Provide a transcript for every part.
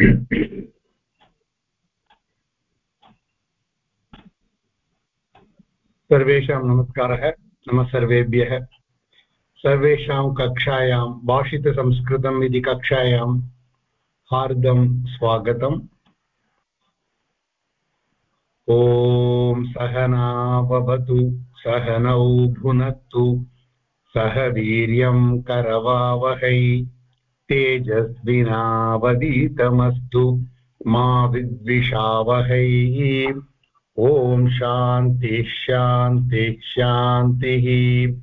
सर्वेषां नमस्कारः, नमः सर्वेभ्यः। सर्वेषां कक्षायां, भाषितसंस्कृतम् इति कक्षायां हार्दं स्वागतम्। ॐ सहना भवतु सहनौ भुनक्तु सह वीर्यं करवावहै। तेजस्विनावदीतमस्तु मा विद्विषावहै। ॐ शान्तिः शान्तिः शान्तिः।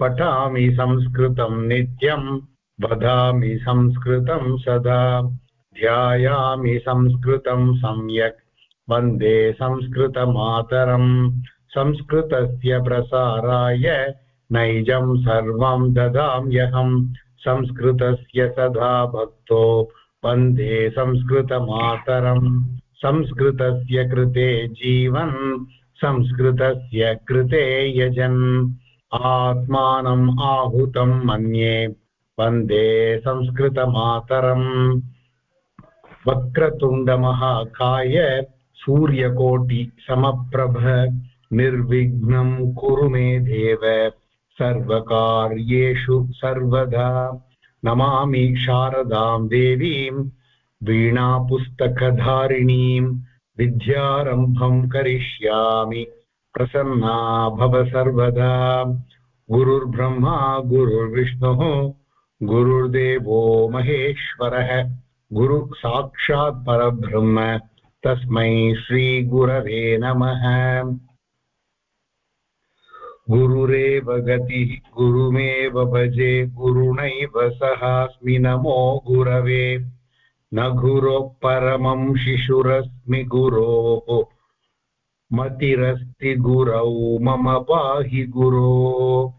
पठामि संस्कृतं नित्यं, वदामि संस्कृतं सदा। ध्यायामि संस्कृतं सम्यक्, वंदे संस्कृतमातरम्। संस्कृतस्य प्रसाराय नैजं सर्वं ददाम्यहम्। संस्कृतस्य सदा भक्तो वंदे संस्कृतमातरम्। संस्कृतस्य कृते जीवन्, संस्कृतस्य कृते यजन्। आत्मानम् आहुतं मन्ये, वंदे संस्कृतमातरम्। वक्रतुण्डमहाकाय सूर्यकोटिसमप्रभ, निर्विघ्नं कुरु मे देव। सर्वकार्येषु सर्वदा नमामि शारदां देवीं, वीणापुस्तकधारिणीं, विद्यारम्भं करिष्यामि, प्रसन्ना भव सर्वदा। गुरुर्ब्रह्मा, गुरुर्विष्णुः, गुरुर्देवो महेश्वरः, गुरु साक्षात् परब्रह्म, तस्मै श्रीगुरवे नमः। गुरुरेव गतिः गुरुमेव भजे, गुरुणैव सहास्मि नमो गुरवे। न गुरोः परमं शिशुरस्मि गुरोः। मतिरस्ति गुरौ, मम पाहि गुरो।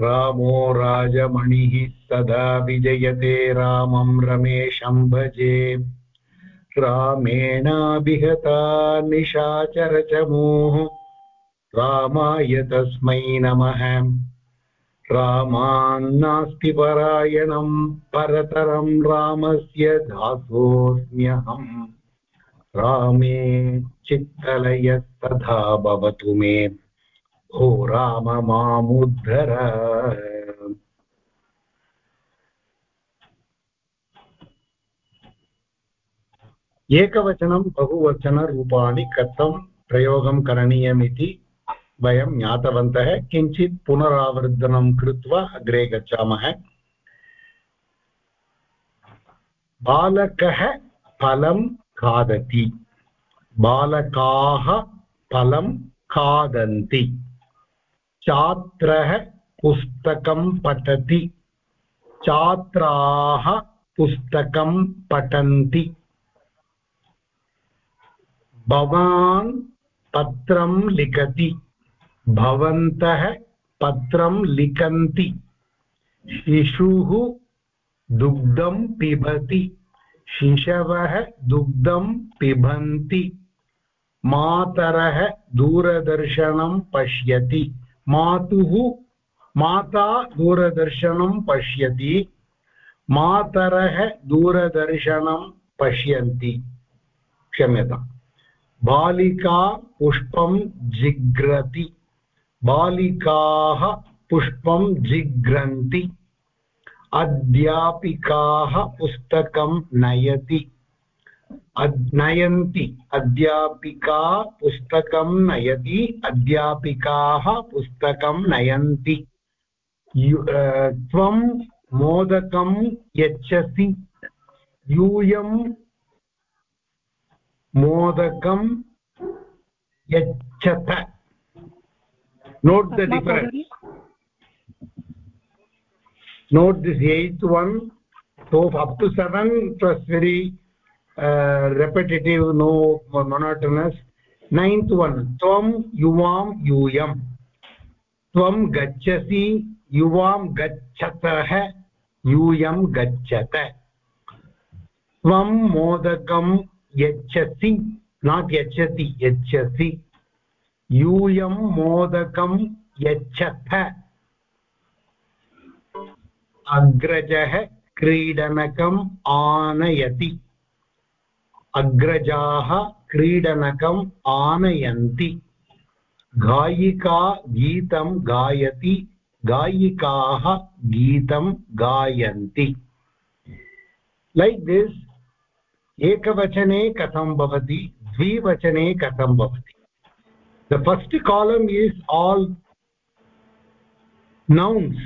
रामो राजमणिः सदा विजयते, रामं रमेशं भजे। रामेणाभिहता निशाचरचमूः। रामाय तस्मै नमः। रामान्नास्ति परायणम् परतरम् रामस्य दासोऽस्म्यहम्। रामे चित्तलयस्तथा भवतु मे। भो राम मामुद्धर। एकवचनं, बहुवचनरूपाणि कथं प्रयोगं करणीयमिति वयं ज्ञातवन्तः, किञ्चित् पुनरावर्तनं कृत्वा अग्रे गच्छामः। बालकः फलं खादति। बालकाः फलं खादन्ति। छात्रः पुस्तकं पठति। छात्राः पुस्तकं पठन्ति। भवान् पत्रं लिखति। भवन्तः पत्रं लिखन्ति। शिशुः दुग्धं पिबति। शिशवः दुग्धं पिबन्ति। मातरः दूरदर्शनं पश्यति। मातुः, माता दूरदर्शनं पश्यति। मातरः दूरदर्शनं पश्यन्ति। क्षम्यताम्। बालिका पुष्पं जिघ्रति। बालिकाः पुष्पं जिघ्रन्ति, अध्यापिकाः पुस्तकं नयति। नयन्ति, अध्यापिका पुस्तकं नयति, अध्यापिकाः पुस्तकं नयन्ति। त्वं मोदकं यच्छसि, यूयं मोदकं यच्छत note the difference note this eighth one so up to seven it was very uh, repetitive no monotonous ninth one tvam yuvam yuyam tvam gacchasi yuvam gacchatah यूयं गच्छत त्वं मोदकं यच्छसि नाट् यच्छति यच्छसि यूयं मोदकं यच्छथ। अग्रजः क्रीडनकम् आनयति। अग्रजाः क्रीडनकम् आनयन्ति। गायिका गीतं गायति, गायिकाः गीतं गायन्ति। लैक् दिस् एकवचने कथं भवति, द्विवचने कथं भवति? The first column is all nouns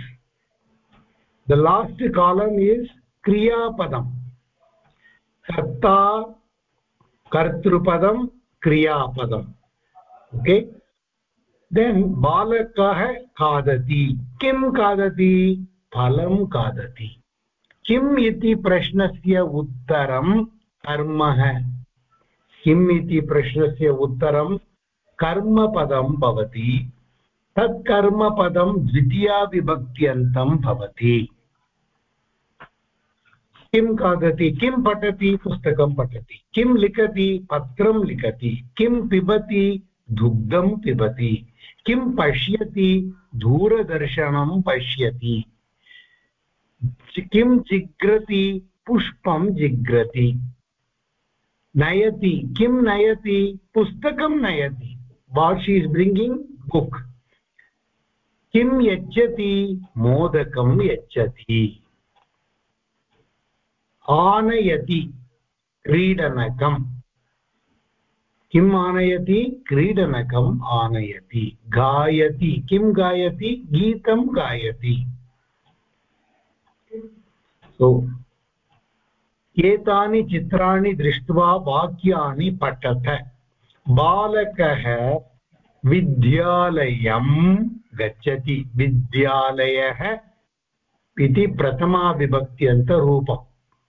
the last column is kriya padam karta kartrupadam kriya padam okay then balakah खादति किं खादति फलं खादति किम् इति प्रश्नस्य उत्तरं कर्मः किम् इति प्रश्नस्य उत्तरं कर्मपदं भवति तत् कर्मपदं द्वितीयाविभक्त्यन्तं भवति। किं खादति? किं पठति? पुस्तकं पठति। किं लिखति? पत्रं लिखति। किं पिबति? दुग्धं पिबति। किं पश्यति? दूरदर्शनं पश्यति। किं जिघ्रति पुष्पं जिघ्रति नयति। किं नयति? पुस्तकं नयति। What she is bringing book किं यच्छति मोदकं यच्छति आनयति क्रीडनकम् किम् आनयति क्रीडनकम् आनयति गायति किं गायति गीतं गायति सो एतानि चित्राणि दृष्ट्वा वाक्यानि पठत बालकः विद्यालयं गच्छति। विद्यालयः इति प्रथमाविभक्त्यन्तरूपं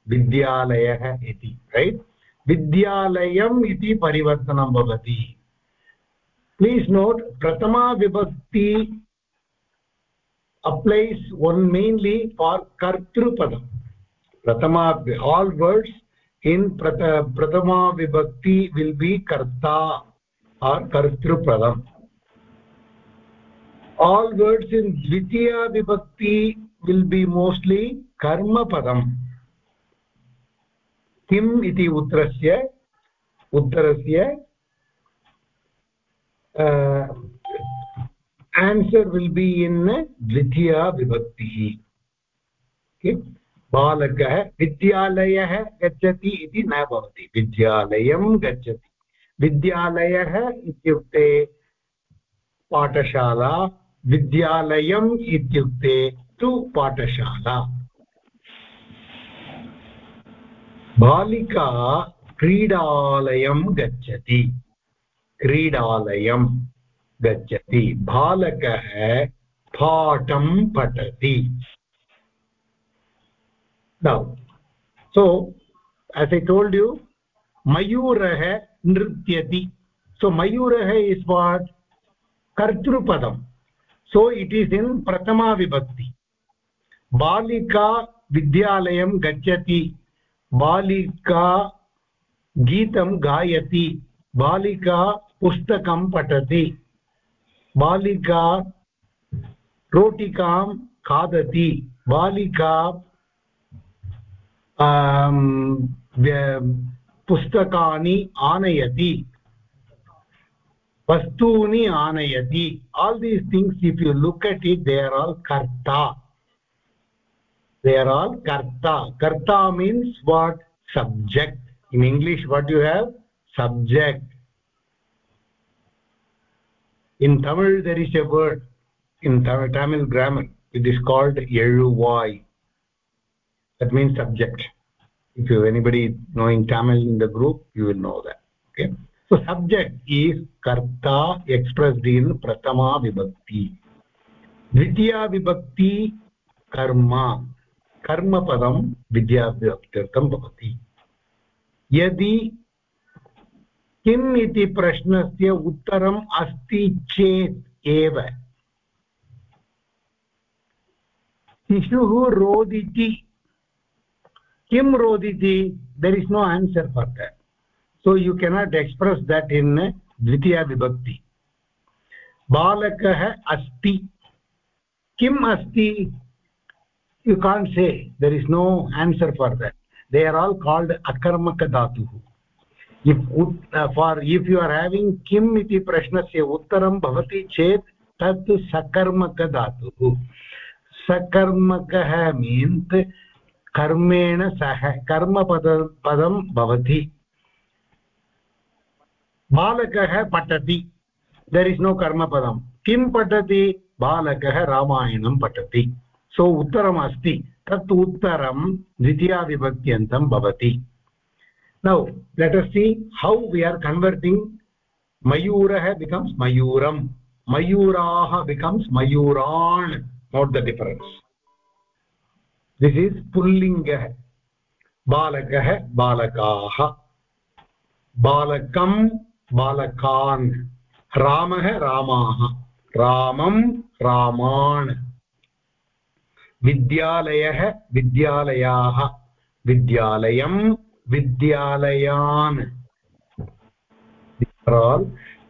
विद्यालयः इति रैट् विद्यालयम् इति परिवर्तनं भवति। प्लीस् नोट् प्रथमाविभक्ति applies one mainly for kartrupadam prathama all words in prathama vibhakti will be karta or kartrupadam all words in dvitiya vibhakti will be mostly karma padam uttarasya uttarasya uh, answer will be in dvitiya vibhakti okay बालकः विद्यालयः गच्छति इति न भवति। विद्यालयं गच्छति। विद्यालयः इत्युक्ते पाठशाला, विद्यालयम् इत्युक्ते तु पाठशाला। बालिका क्रीडालयं गच्छति। क्रीडालयं गच्छति। बालकः पाठं पठति। Now so as i told you mayurah nrityati so mayurah is what kartrupadam so it is in prathama vibhakti balika vidyalayam gacchati balika गीतं गायति बालिका पुस्तकं पठति बालिका रोटिकां खादति बालिका पुस्तकानि आनयति। वस्तूनि आनयति। All these things if you look at it they are all karta they are all karta karta means what subject in English what you have subject in Tamil there is a word in Tamil grammar it is called ezhuvai that means subject if you anybody knowing tamil in the group you will know that okay so subject is karta expressed in prathama vibhakti dvitiya vibhakti karma कर्म पदं विद्याभ्यर्थं भवति यदि किम् इति प्रश्नस्य उत्तरम् अस्ति चेत् एव शिशुः रोदिति किं रोदिति there is no answer for that so you cannot express that in dvitiya vibhakti. बालकः अस्ति। किम् अस्ति? You can say there is no answer for that they are all called akarmakadhatuh if for if you are having किम् इति प्रश्नस्य उत्तरं भवति चेत् तत् सकर्मकधातुः सकर्मकः मीन्स् कर्मेण सह कर्मपद पदं भवति। बालकः पठति देर् इस् नो कर्मपदं। किं पठति? बालकः रामायणं पठति। सो उत्तरम् अस्ति। तत् उत्तरं द्वितीयाविभक्त्यन्तं भवति। Now let how we are converting मयूरः becomes मयूरं मयूराः becomes मयूरान्। Note the difference this is पुल्लिङ्गः बालकः बालकाः बालकं बालकान् रामः रामाः रामं रामान् विद्यालयः विद्यालयाः विद्यालयं विद्यालयान्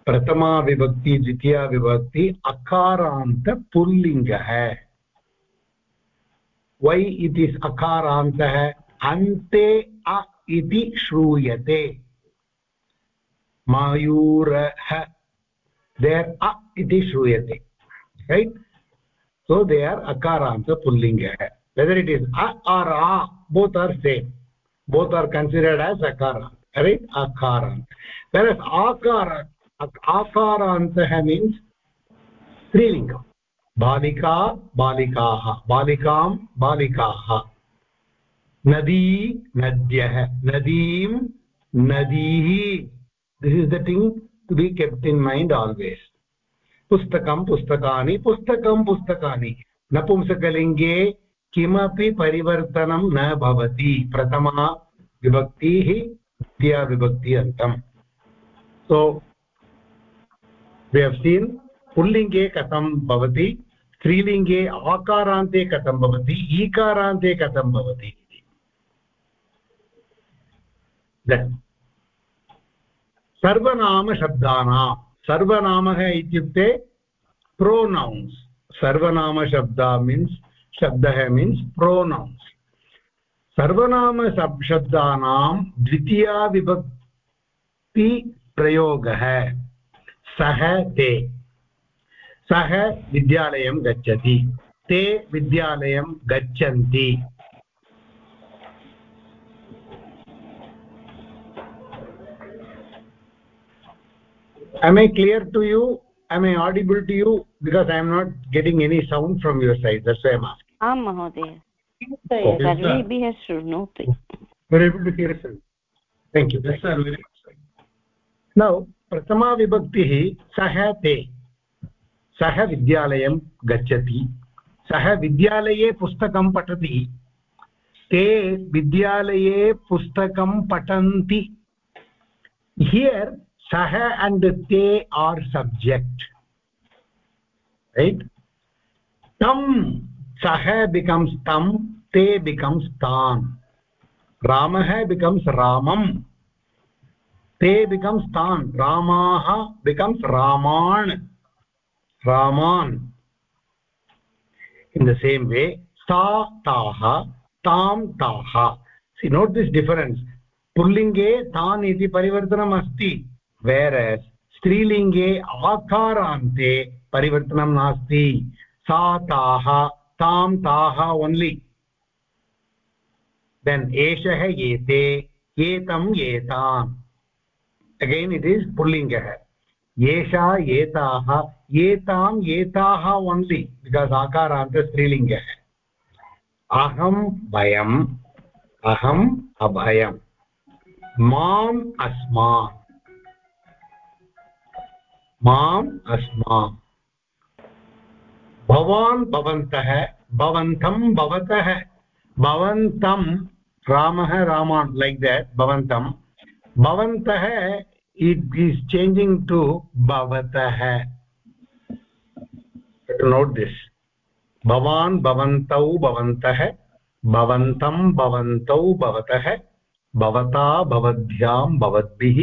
प्रथमा विभक्ति द्वितीया विभक्ति अकारान्त पुल्लिङ्गः वै इति अकारान्तः अन्ते अ इति श्रूयते। मायूरः देर् अ इति श्रूयते रैट् सो दे आर् अकारान्त पुल्लिङ्गः। वेदर् इट् इस् अ or uh both are same both are considered as अकारान्त रैट् अकारान्त। आकार, आकारान्तः मीन्स् त्रीलिङ्गम् बालिका, बालिकाः, बालिकां, बालिकाः। नदी, नद्यः, नदीं, नदीः। This is thing to be kept in mind always पुस्तकं, पुस्तकानि पुस्तकं, पुस्तकानि। नपुंसकलिङ्गे किमपि परिवर्तनं न भवति। प्रथमा विभक्तिः, द्वितीया विभक्ति अन्तम्। सो वि हव् सीन् पुल्लिङ्गे कथं भवति? स्त्रीलिङ्गे आकारान्ते कथं भवति? ईकारान्ते कथं भवति सर्वनामशब्दानां सर्वनामः इत्युक्ते प्रोनौन्स् सर्वनामशब्दा मीन्स् शब्दः मीन्स् प्रोनौन्स् सर्वनामशब्दानां द्वितीया विभक्ति प्रयोगः। सः, ते। सः विद्यालयं गच्छति ते विद्यालयं गच्छन्ति am i clear to you am i audible to you because i am not getting any sound from your side that's why i'm asking am mahoday सर्वेभ्यः शृणोति we're able to hear sir thank you yes sir very much now प्रथमा विभक्तिः सः ते सह विद्यालय गच्छति। सः विद्यालये पुस्तकं पठति। ते विद्यालये पुस्तक पठन्ति। हियर् सः अण्ड् ते आर् सब्जेक्ट् रैट् तं सः बिकम्स् तं, ते बिकम्स् तान्। रामः बिकम्स् रामम्। ते बिकम्स् तान्। रामाः बिकम्स् रामान्। Raman in the same way sa taha, tam, taha. See, note this difference. पुल्लिङ्गे तान् इति परिवर्तनम् अस्ति whereas स्त्रीलिङ्गे आकारान्ते परिवर्तनं नास्ति सा ताः तां ताः ओन्लि देन् एषः एते एतम् एताम् अगैन् इट् इस् पुल्लिङ्गः एषा एताः एताम् एताः ओन्लि बिकास् आकारान्त स्त्रीलिङ्गः अहं भयम्, अहम् अभयम्। माम् अस्मान् माम् अस्माम्। भवान् भवन्तः, भवन्तं भवतः। भवन्तं रामः, रामान् लैक् देट् भवन्तं। भवन्तः इट् इस् चेञ्जिङ्ग् टु भवतः नोट् दिस् भवान् भवन्तौ भवन्तः भवन्तं भवन्तौ भवतः भवता भवद्भ्यां भवद्भिः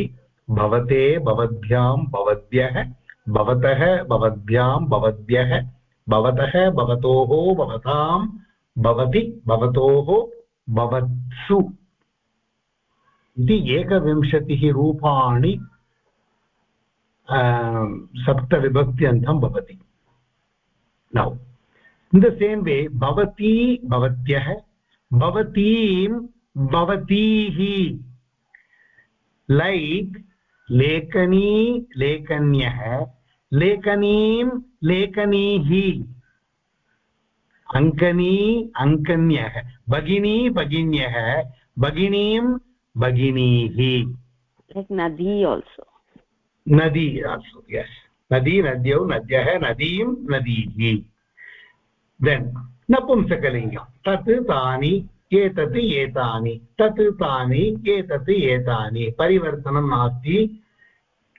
भवते भवद्भ्यां भवद्भ्यः भवतः भवद्भ्यां भवद्भ्यः भवतः भवतोः भवतां भवति भवतोः भवत्सु इति एकविंशतिः रूपाणि सप्तविभक्त्यन्तं भवति। Now in the same way भवती भवत्यः, भवतीं भवतीः। लैक् लेखनी लेखन्यः, लेखनीं लेखनीः। अङ्कनी अङ्कन्यः, भगिनी भगिन्यः, भगिनीं भगिनीः नदी आल्सो नदी आल्सो यस् नदी नद्यौ नद्यः नदीं नदीः देन् नपुंसकलिङ्गं तत् तानि एतत् एतानि तत् तानि एतत् एतानि परिवर्तनं नास्ति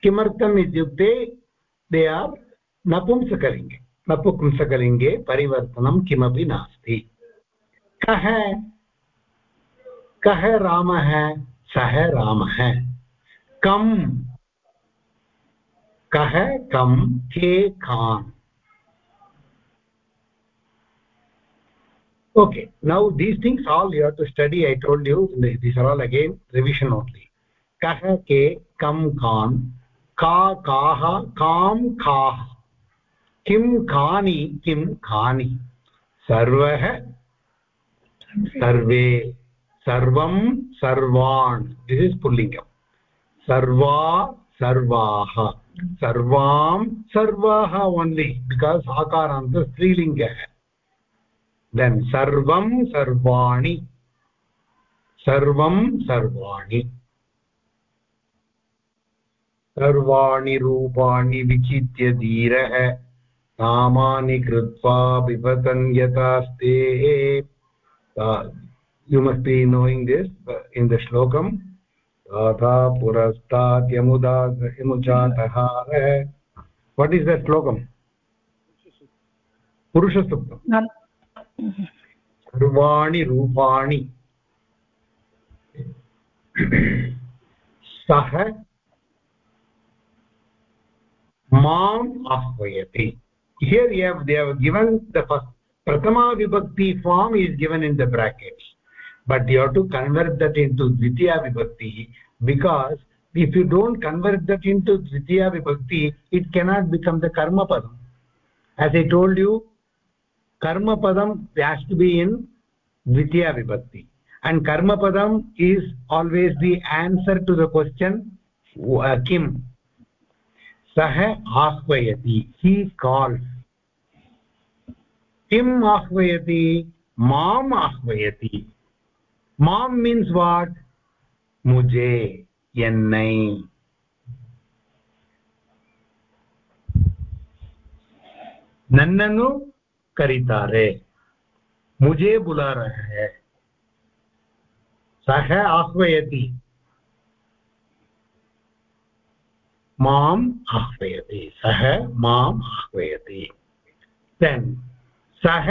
किमर्थम् इत्युक्ते दे आर् नपुंसकलिङ्गे नपुंसकलिङ्गे परिवर्तनं किमपि नास्ति कः कः रामः सः रामः कम् कः कम् के कान् okay now these things all you have to study I told you these are all again revision only के कम् कान् का काः कां काः किं कानि किं कानि सर्वः सर्वे। सर्वं सर्वान्। दिस् इस् पुल्लिङ्गं सर्वा सर्वाः। सर्वां सर्वाः ओन्लि बिकास् आकारान्त स्त्रीलिङ्गः। देन् सर्वं सर्वाणि। सर्वं सर्वाणि। सर्वाणि रूपाणि विचित्य धीरः। नामानि कृत्वा विपतन्यतास्ते you must be knowing this in the श्लोकम् तथा पुरस्तात् यमुदा यमुचातः वट् इस् द श्लोकम् पुरुषसूक्तम् सर्वाणि रूपाणि सः माम् आह्वयति here you have they have given the first prathama vibhakti form is given in the brackets But you have to convert that into dvitiya vibhakti because if you don't convert that into dvitiya vibhakti it cannot become the karma padam as i told you karma padam has to be in dvitiya vibhakti and karma padam is always the answer to the question uh, kim sah ahvayati he calls kim ahvayati mam ahvayati mam means what mujhe ennai ನನ್ನನ್ನು करीतारे मुझे बुला रहा है सः आह्वयति माम् आह्वयति सः माम् आह्वयति देन् सः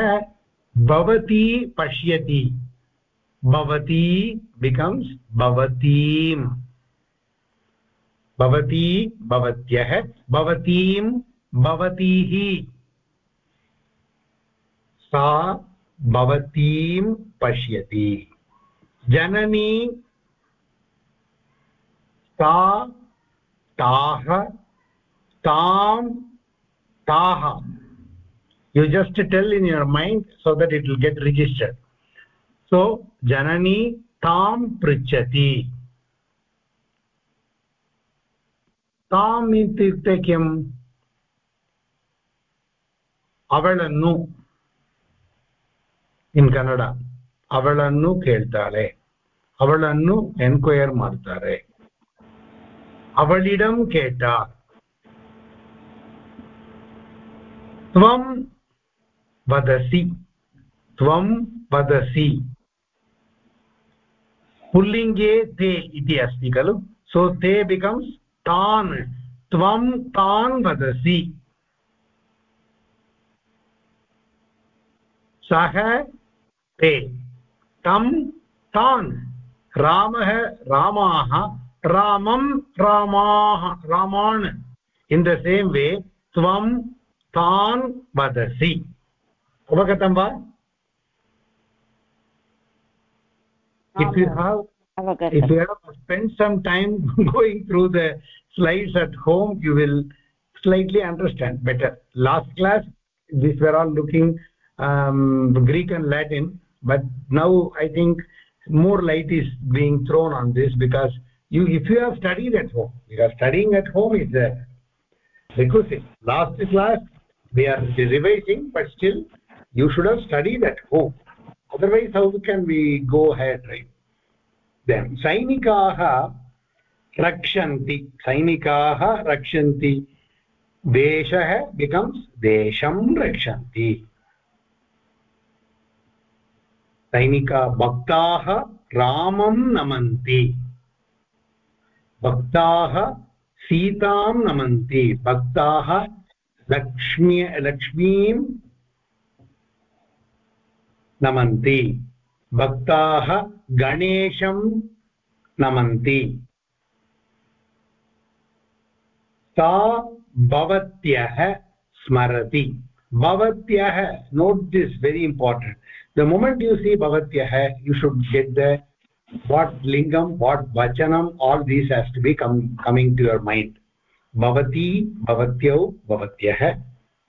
भवती पश्यति भवती बिकम्स् भवतीं भवती भवत्यः भवतीं भवतीः सा भवतीं पश्यति जननी सा ताः तां ताः you just tell in your mind so that it will get registered so janani tam prichati tam ityukte kim avalannu ಇನ್ ಕನ್ನಡ ಅವಳನ್ನು ಕೇಳ್ತಾಳೆ ಅವಳನ್ನು ಎನ್ಕ್ವೈರ್ ಮಾಡ್ತಾರೆ ಅವಳಿಡಂ ಕೇಟ ತ್ವಂ ವದಸಿ ತ್ವಂ ವದಸಿ पुल्लिङ्गे ते इति अस्ति खलु? सो ते बिकम्स् तान्, त्वं तान् वदसि। सः, ते। तं, तान्। रामः, रामाः। रामं, रामाः, रामान्। इन् द सेम् वे त्वं, तान् वदसि। अवगतं वा? If you have if you have spent some time going through the slides at home you will slightly understand better. Last class these were all looking um, greek and latin but now i think more light is being thrown on this because you if you have studied at home because studying at home is a requisite last class we are revising but still you should have studied at home otherwise, how can we go ahead, right? Then sainikaah रक्षन्ति सैनिकाः रक्षन्ति देशः becomes देशं रक्षन्ति सैनिका भक्ताः रामं नमन्ति भक्ताः सीतां नमन्ति भक्ताः लक्ष्मी लक्ष्मीं नमन्ति। भक्ताः गणेशं नमन्ति। सा भवत्यः स्मरति। भवत्यः note this very important the moment you see भवत्यः you should get the what लिङ्गं वाट् वचनम् all these has to be come coming to your mind भवती भवत्यौ भवत्यः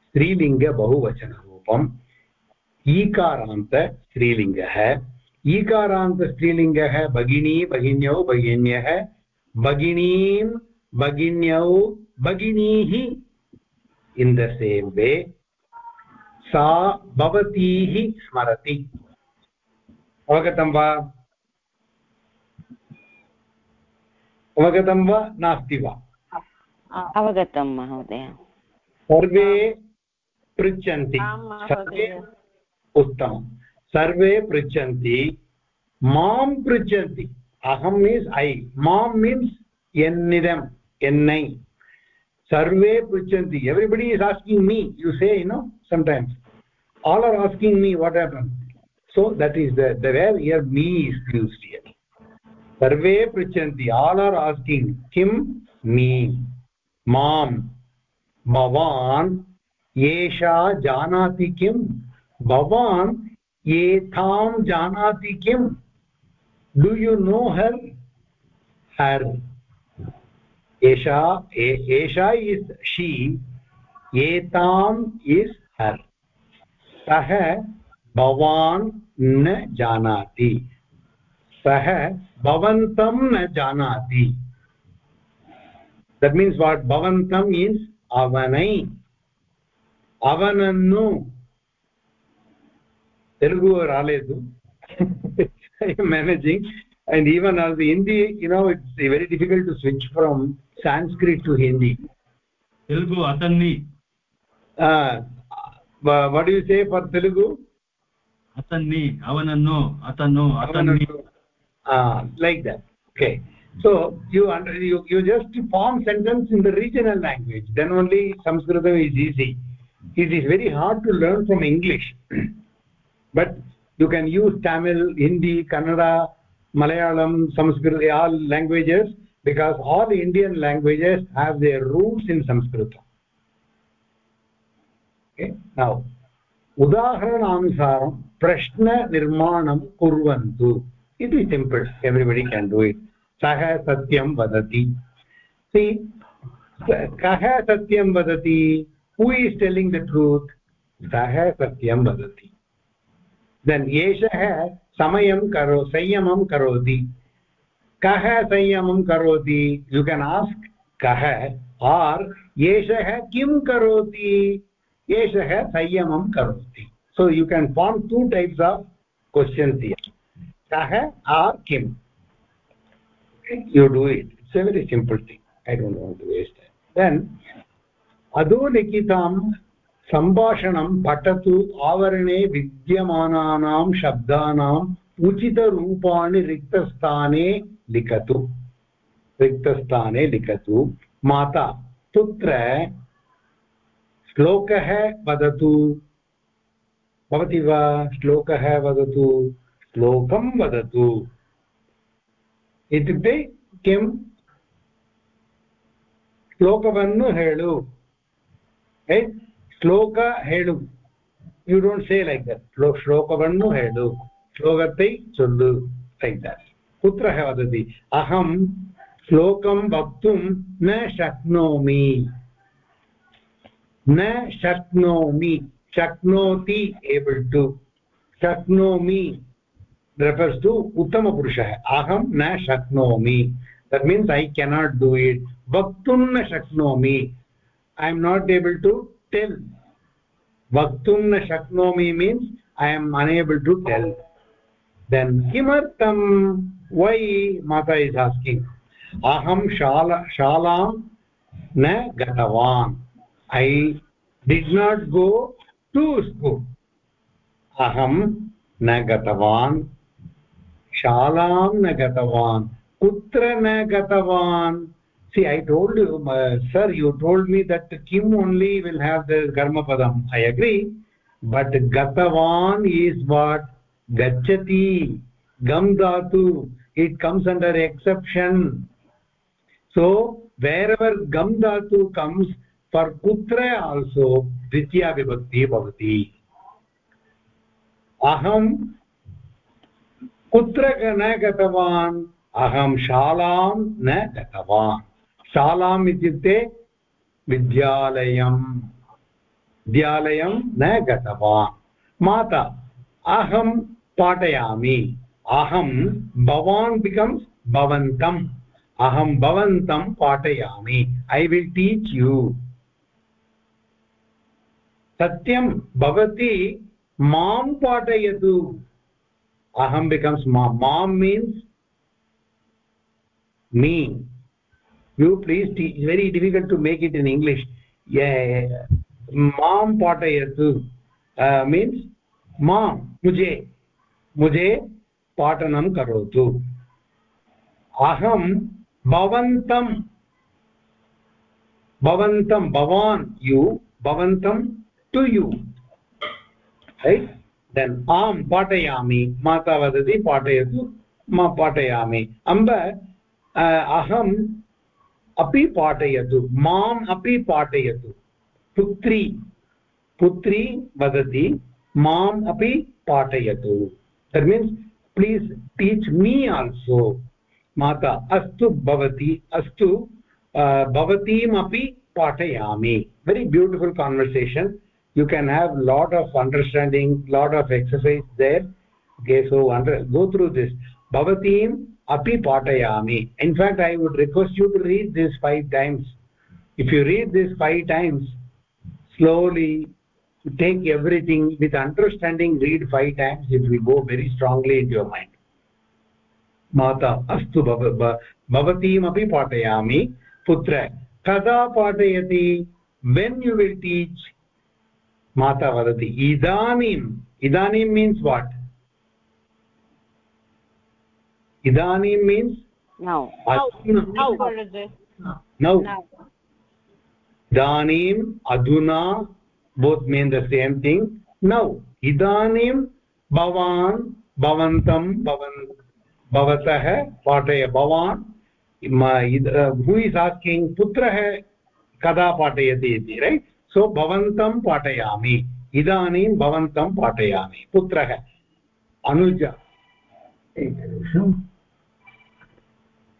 स्त्रीलिङ्गबहुवचनरूपम् ईकारान्त स्त्रीलिङ्गः ईकारान्त स्त्रीलिङ्गः भगिनी भगिन्यौ भगिन्यः भगिनीं भगिन्यौ भगिनीः इन् द सेम् वे सा भवतीः स्मरति अवगतं वा अवगतं वा नास्ति वा अवगतं महोदय सर्वे पृच्छन्ति सर्वे उत्तम। सर्वे पृच्छन्ति, माँ पृच्छन्ति। अहं मीन्स् ऐ माँ मीन्स् एन्निदम् एन्नै सर्वे पृच्छन्ति। Everybody is asking me you say you know sometimes all are asking me what happen so that is there here me is used here सर्वे पृच्छन्ति। आल् आर् आस्किङ्ग् किं? मी। माँ। भवान्। एषा जानाति किम्? भवान् एतां जानाति किम् do you know her her एषा एषा इस् शी एताम् इस् हर् सः भवान् न जानाति। सः भवन्तं न जानाति। दट् मीन्स् वाट् भवन्तम् इन्स् अवनै। अवनन्नु। Telugu or raledu i am managing. And even as the hindi you know it's very difficult to switch from sanskrit to hindi. telugu atanni uh, what do you say for telugu atanni avanannu atannu atanni ah like that. Okay. So you under you, you just form sentence in the regional language. Then only sanskritam is easy. It is very hard to learn from english but you can use tamil hindi kannada malayalam sanskrit all languages because all indian languages have their roots in sanskrit okay now उदाहरणानुसारं प्रश्ननिर्माणं कुर्वन्तु इति simple everybody can do it सः सत्यं वदति सि कः सत्यं वदति who is telling the truth सः सत्यं वदति Then एषः समयं करो संयमं करोति कः संयमं करोति यु केन् आस्क् कः आर् एषः किं करोति एषः संयमं करोति so you can form two types of questions here कः आर् किम् you do it it's a very simple thing I don't want to waste then अधोलिखितां सम्भाषणं पठतु आवरणे विद्यमानानां शब्दानाम् उचितरूपाणि रिक्तस्थाने लिखतु। रिक्तस्थाने लिखतु। माता, पुत्र, श्लोकः वदतु। भवति वा? श्लोकः वदतु। श्लोकं वदतु। इत्युक्ते किं? श्लोकवन्नु हेळु। ஸ்லோக had you don't say like that श्लोकवण्णु हेडु श्लोकத்தை சொல்லு லைக் தட் पुत्रः वदति अहं श्लोकं वक्तुं न शक्नोमि न शक्नोमि शक्नोति एबल् टु शक्नोमि refers to uttamapurushah aham na shaknomi that means i cannot do it vaktum na shaknomi i am not able to tell vaktum na shaknomi means i am unable to tell then kimartam why mata is asking aham shala shalam na gatavan i did not go to school aham na gatavan shalam na gatavan kutra na gatavan see i told you uh, sir you told me that kim only will have the karma padam i agree but gatavan is what gachati gam dhatu it comes under exception so wherever gam dhatu comes for kutra also dvitiya vibhakti bhavati aham कुत्र न गतवान् अहं शालां न गतवान् शालाम् इत्युक्ते विद्यालयं विद्यालयं न गतवान्। माता, अहं पाठयामि। अहं भवान् बिकम्स् भवन्तम्। अहं भवन्तं पाठयामि। ऐ विल् टीच् यू सत्यं भवती माँ पाठयतु। becomes mom mom means me. You please teach very difficult to make it in english yeah mom patayatu uh, means mom mujhe mujhe patanam karotu aham bhavantam bhavantam bhavan you bhavantam to you right then then आम् पाठयामि माता वदति पाठयतु मा पाठयामि अम्ब अहम् अपि पाठयतु, माम् अपि पाठयतु। पुत्री पुत्री वदति, माम् अपि पाठयतु। That means please teach me also माता, अस्तु भवती, अस्तु भवतीमपि पाठयामि। Very beautiful conversation you can have lot of understanding, lot of exercise there. Okay, so go through this. bhavatim api patayami in fact i would request you to read this five times if you read this five times slowly take everything with understanding read five times it will go very strongly into your mind माता अस्तु भवतीमपि पाठयामि पुत्र कदा पाठयति when you will teach माता वदति इदानीम् इदानीं मीन्स् वाट् इदानीं मीन्स् नौ। इदानीम् अधुना both mean the same thing now. इदानीं भवान् भवन्तं भवन् भवतः पाठय। भवान् हू इस् आस्किङ्ग् पुत्रः कदा पाठयति इति रैट् सो भवन्तं पाठयामि। इदानीं भवन्तं पाठयामि। पुत्रः अनुज।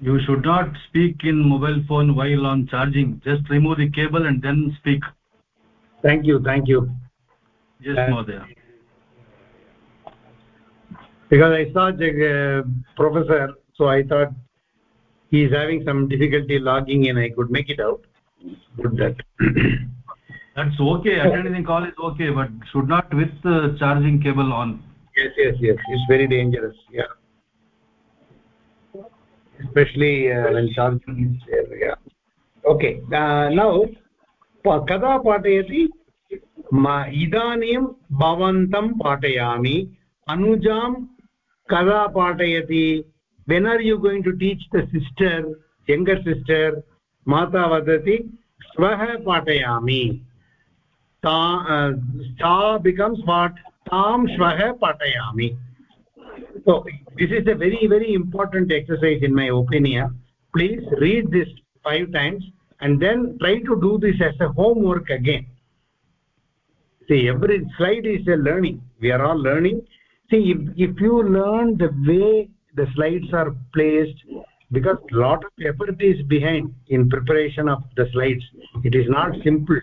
you should not speak in mobile phone while on charging. Just remove the cable and then speak. Thank you thank you. Yes uh, mohdaya because i saw the uh, professor so i thought he is having some difficulty logging in. I could make it out. Good that that's okay. Attending call is okay but should not with the charging cable on. Yes yes yes. It's very dangerous. Yeah especially uh, when charging is there yeah okay uh, now kada patayati ma idanim bhavantam patayami anujam kada patayati when are you going to teach the sister younger sister mata vadati svah patayami ta uh, ta becomes what tam svah patayami so this is a very very important exercise in my opinion. Please read this five times and then try to do this as a homework again. See every slide is a learning. We are all learning. See if, if you learn the way the slides are placed because lot of effort is behind in preparation of the slides. It is not simple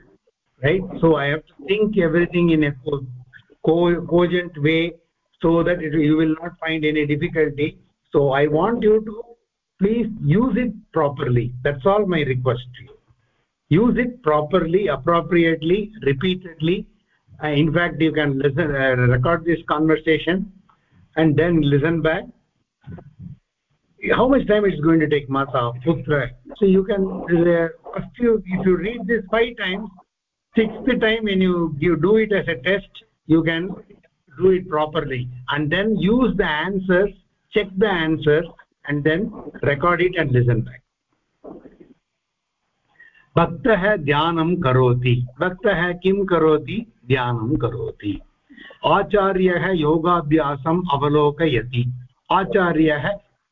right? So i have to think everything in a co cogent way so that it, you will not find any difficulty. So i want you to please use it properly. That's all my request to you. Use it properly appropriately repeatedly. Uh, in fact you can listen uh, record this conversation and then listen back. How much time it's going to take mata putra so you can uh, if you if you read this five times sixth time when you you do it as a test you can do it properly and then use the answers check the answers and then record it and listen back भक्तः ध्यानं करोति भक्तः किं करोति ध्यानं करोति आचार्यः योगाभ्यासम् अवलोकयति आचार्यः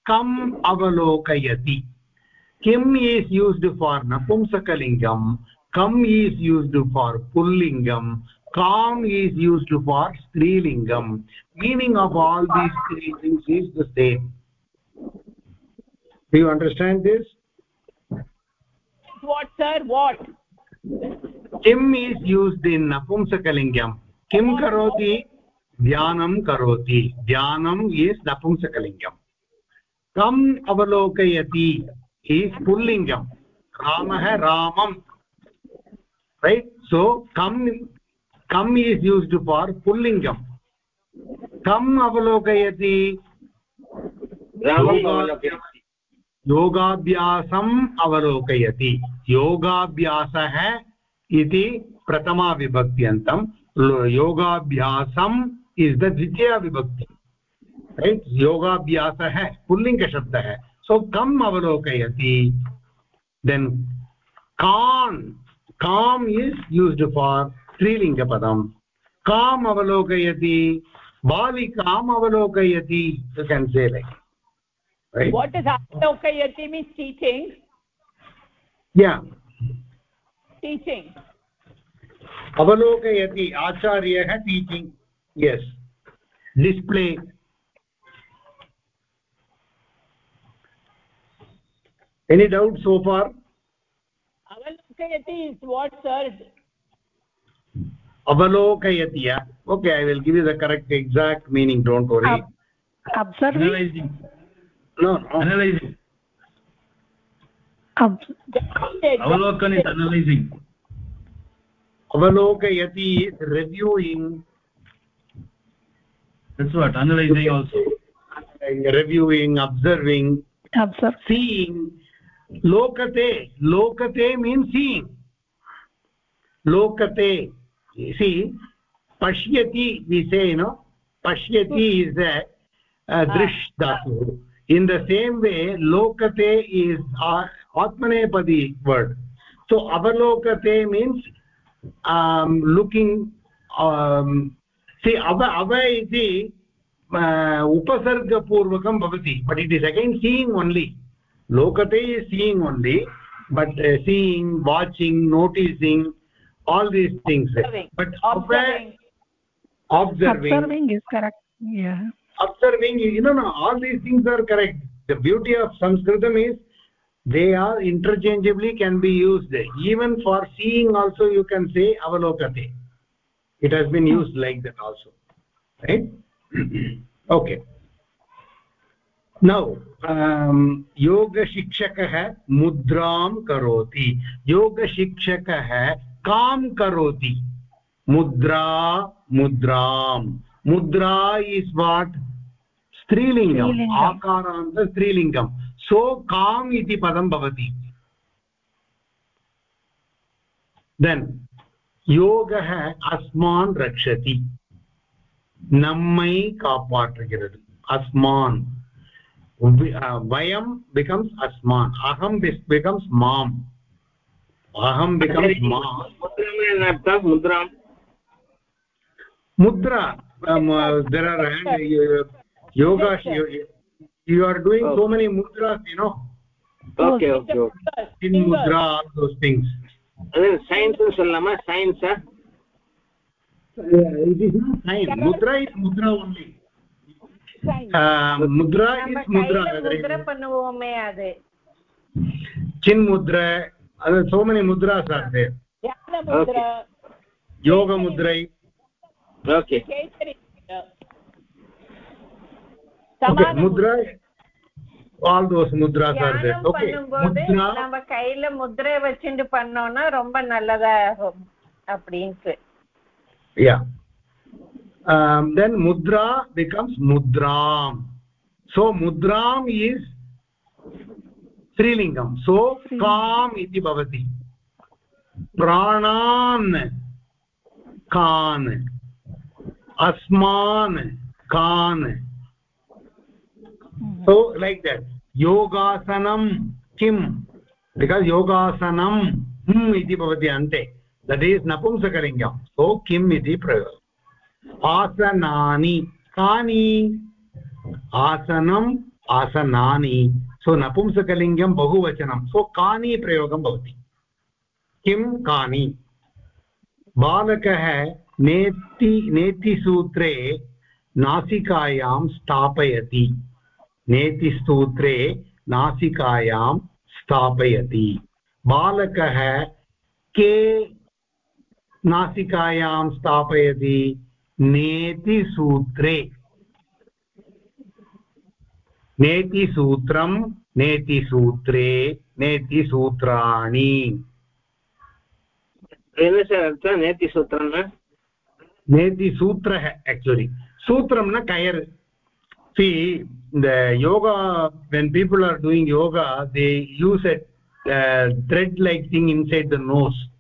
कम् अवलोकयति किम् is used for napumsakalingam kam is used for pullingam kam is used for strilingam meaning of all these three things is the same do you understand this what sir what kim is used in napumsakalingam kim karoti dhyanam karoti dhyanam is napumsakalingam kam avalokayati is pullingam ramah ramam right so kam kam is used for pullingam kam avalokayati योगाभ्यासम् अवलोकयति योगाभ्यासः इति प्रथमाविभक्त्यन्तं योगाभ्यासम् is the dvitiya vibhakti right योगाभ्यासः पुल्लिङ्गशब्दः so कम् अवलोकयति then कान् काम् is used for स्त्रीलिङ्गपदं काम् अवलोकयति बालिकाम् अवलोकयति you can say like right what is avalokayati means teaching yeah teaching avalokayati acharyah teaching yes display any doubt so far avalokayati is what sir avalokayati okay i will give you the correct exact meaning don't worry observing analyzing no, no. analyzing ob- avalokan is analyzing avalokayati reviewing that's what analyzing also reviewing observing observe seeing lokate lokate means seeing lokate see pashyati we say you know pashyati is a uh, drish dhatu in the same way lokate is uh, atmanepadi word so avalokate means um, looking um, see ava ava iti उपसर्गपूर्वकं भवति but it is again seeing only लोकते is seeing only but seeing watching noticing all these things Observing. but observing observing observing is correct yeah observing you know no all these things are correct the beauty of sanskritam is they are interchangeably can be used even for seeing also you can say avalokate it has been used like that also right okay now um, योगशिक्षकः मुद्रां करोति योगशिक्षकः काम करोति। मुद्रा मुद्राम्। मुद्रा is what स्त्रीलिङ्गम्। आकारान्त स्त्रीलिङ्गम्। सो काम् इति पदं भवति। देन् योगः अस्मान् रक्षति। नम्मै कापाट्रगिरति अस्मान्। वयम बिकम्स् अस्मान्। अहम बिकम्स् माम्। aham becomes ma mudram mudram mudra um, uh, there are uh, yoga you, you are doing oh. so many mudras you know okay okay, okay. in mudra all those things then science sollama science sir it is not science mudra is mudra only mudra is mudra mudra pannuvomaade chin mudra there are so many mudras are there jnana mudra okay. yoga mudrai okay ketari okay mudra all those mudras are there okay mudra நம்ம கையில முத்ரை வச்சிட்டு பண்ணோம்னா ரொம்ப நல்லதா ஆகும் அப்படினு yeah um then mudra becomes mudram so mudram is स्त्रीलिङ्गं so काम इति भवति प्राणान् कान् अस्मान् कान् so like that yogasanam kim because yogasanam hmm iti bhavati ante that is napumsakalingam so kim iti prayoga asanani kani asanam सो नपुंसकलिङ्गं बहुवचनं सो कानि प्रयोग भवति किं कानि बालकः नेत्ति स्थापय नेतिसूत्रे नासिकायां स्थापयति बालकः के नासिकायां स्थापयति नेतिसूत्रे नेतिसूत्रं नेतिसूत्रे नेतिसूत्राणि என்ன சார் அர்த்தம் நேத்தி சூத்திரம்னா नेतिसूत्रः actually सूत्रं न कयर् see the yoga when people are doing yoga they use a uh, thread like thing inside the nose ஓஹோ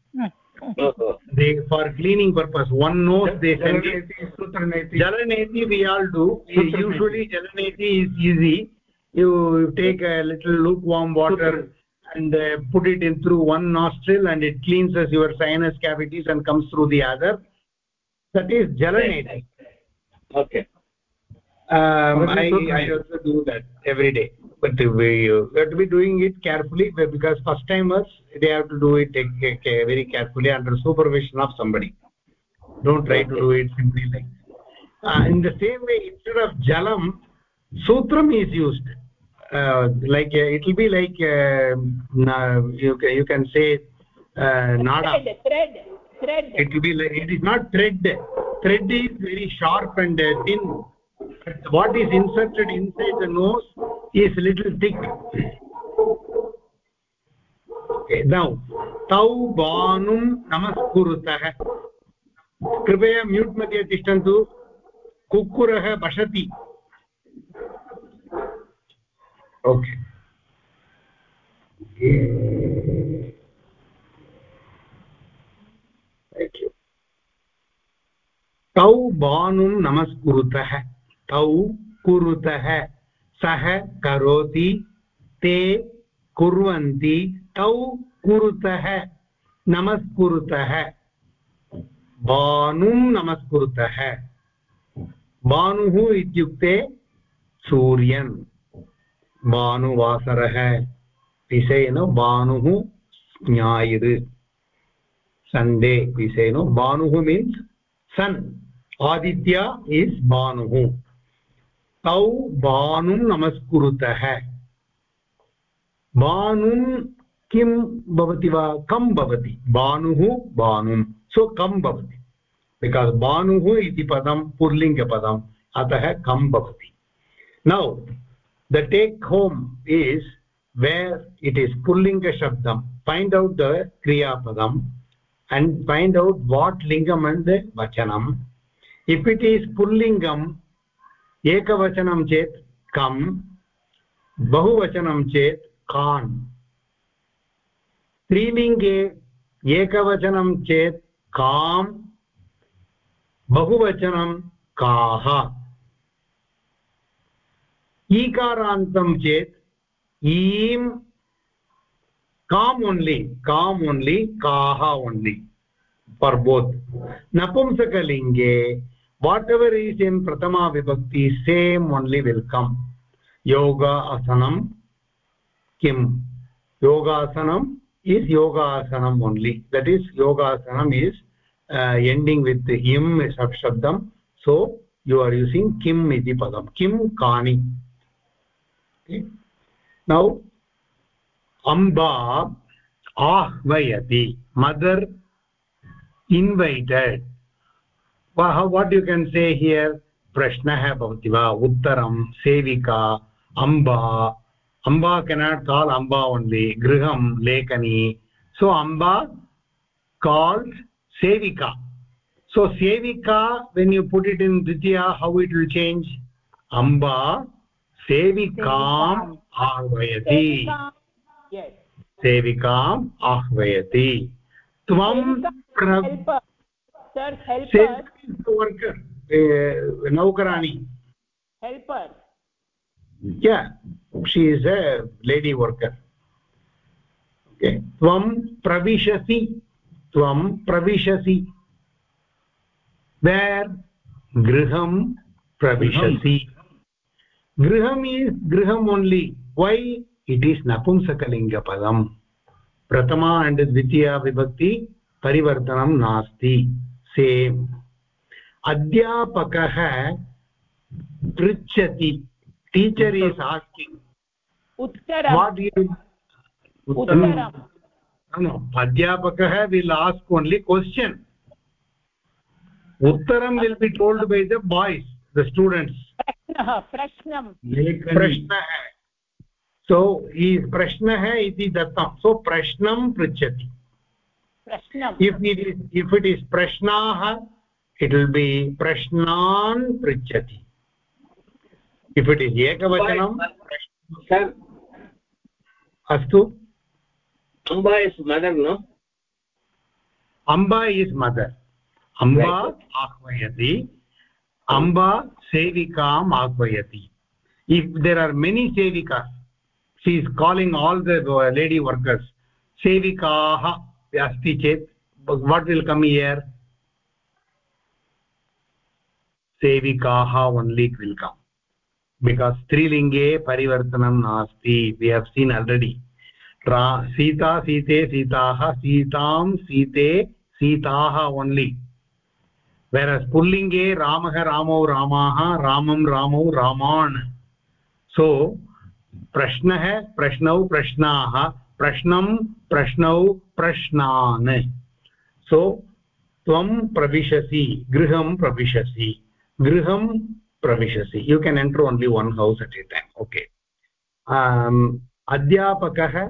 they for cleaning purpose one nose they send it. Jalaneti we all do. Usually jalaneti is easy. You take a little lukewarm water and uh, put it in through one nostril and it cleanses your sinus cavities and comes through the other. That is jalaneti okay. Um, I, I also do that every day but we, uh, we have to be doing it carefully because first timers they have to do it uh, uh, very carefully under supervision of somebody. Don't try to do it simply like uh, in the same way instead of jalam sutram is used. Uh, like uh, it will be like uh, you, ca- you can say uh, nada. Thread thread thread. It will be like it is not thread. Thread is very sharp and uh, thin what is inserted inside the nose is little thick okay now tau banum namaskurutah कृपया mute मध्ये तिष्ठन्तु कुक्कुरः भषति okay. तौ बानुं नमस्कुरुतः तौ कुरुतः। सः करोति, ते कुर्वन्ति, तौ कुरुतः। नमस्कुरुतः। बानुं नमस्कुरुतः। बानुः इत्युक्ते सूर्यन्। भानुवासरः। विषयेन भानुः ज्ञायिर् सन्डे विषयेन भानुः मीन्स् सन् आदित्य इस् भानुः। तौ भानुं नमस्कुरुतः। भानुं किं भवति वा? कं भवति? भानुः भानुं सो कं भवति। बिकास् भानुः इति पदं पुल्लिङ्गपदम् अतः कं भवति। Now the take home is where it is पुल्लिङ्ग शब्दं फैण्ड् औट् द क्रियापदम् find out what lingam and the vachanam. If it is pullingam एकवचनं चेत् कम्, बहुवचनं चेत् कान्। स्त्रीलिङ्गे एकवचनं चेत् काम्, बहुवचनं काः। ईकारान्तं चेत् ईं काम् ओन्लि काम् ओन्लि काः ओन्लि पर्बोत् नपुंसकलिङ्गे whatever is in prathama vibhakti same only will come yoga asanam kim yoga asanam is yoga asanam only that is yoga asanam is uh, ending with im shabdam so you are using kim iti padam kim kani okay now amba ahvayati mother invited वा what you can say here प्रश्नः भवति वा उत्तरं सेविका अम्बा अम्बा cannot call अम्बा only गृहं लेखनी सो अम्बा काल्स् सेविका सो सेविका when you put it in Dwitiya how it will change अम्बा सेविकाम् आह्वयति सेविकाम् आह्वयति त्वं आह्वयति त्वं helper sir helper वर्कर् नौकराणि helper yeah she is a lady worker okay tvam pravishasi tvam pravishasi where griham pravishasi griham is griham only why it is napumsakalinga padam prathama and dvitiya vibhakti परिवर्तनं नास्ति same. अध्यापकः पृच्छति। Teacher is asking उत्तरं अध्यापकः will ask only question उत्तरं will be told by the boys the students प्रश्नः so ई प्रश्नः इति दत्तं। सो प्रश्नं पृच्छति। प्रश्नं if it is if it is prashnah it will be prashnan pruchati if it is ekavachanam sir astu amba is mother no amba is mother amba ahvayati amba sevikam ahvayati if there are many sevikas she is calling all the uh, lady workers sevikaah अस्ति चेत् what will come here सेविकाः only will come because स्त्रीलिङ्गे परिवर्तनं नास्ति. We have seen already रा, सीता, सीते, सीताः, सीतां, सीते, सीताः ओन्ली वेरस् पुल्लिङ्गे रामः, रामौ, रामाः, रामं, रामौ, रामान्. सो प्रश्नः, प्रश्नौ, प्रश्नाः. प्रश्नं, प्रश्नौ प्रश्नान्। सो त्वं प्रविशसि, गृहं प्रविशसि गृहं प्रविशसि। You can enter only one house at a time okay अध्यापकः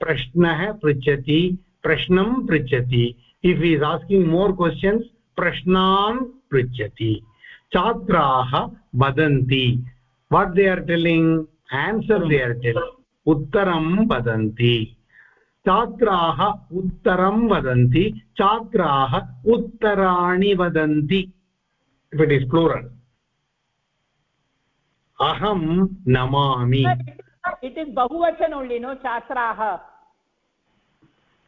प्रश्नः पृच्छति, प्रश्नं पृच्छति। If is asking more questions प्रश्नान् पृच्छति। छात्राः वदन्ति what they are telling answer they are telling उत्तरं वदन्ति। छात्राः उत्तरं वदन्ति छात्राः उत्तराणि वदन्ति इफ् इट् इस् प्लूरल् अहं Namami it is bahuvachana only no छात्राः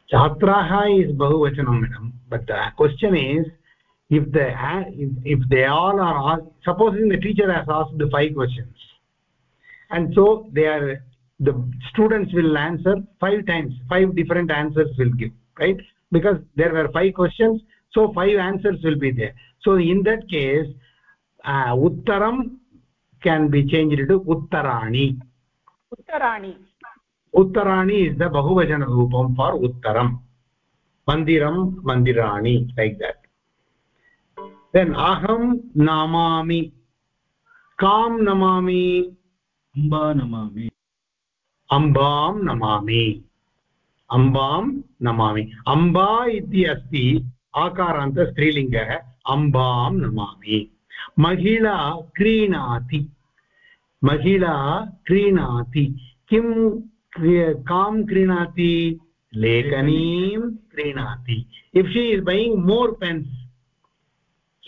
छात्राः इस् बहुवचनं madam but the question is if the if, if they all are asked, supposing the teacher has asked the five questions and so they are the students will answer five times five different answers will give right? Because there were five questions so five answers will be there. So in that case uh, uttaram can be changed to uttarani. Uttarani. Uttarani is the bahuvachana roopam for uttaram. Mandiram mandirani like that. Then aham namami. Kam namami. Amba namami. अम्बां नमामि। अम्बां नमामि। अम्बा इति अस्ति आकारान्त स्त्रीलिङ्गः। अम्बां नमामि। महिला क्रीणाति। महिला क्रीणाति। किं कां क्रीणाति? लेखनीं क्रीणाति। If she is buying more pens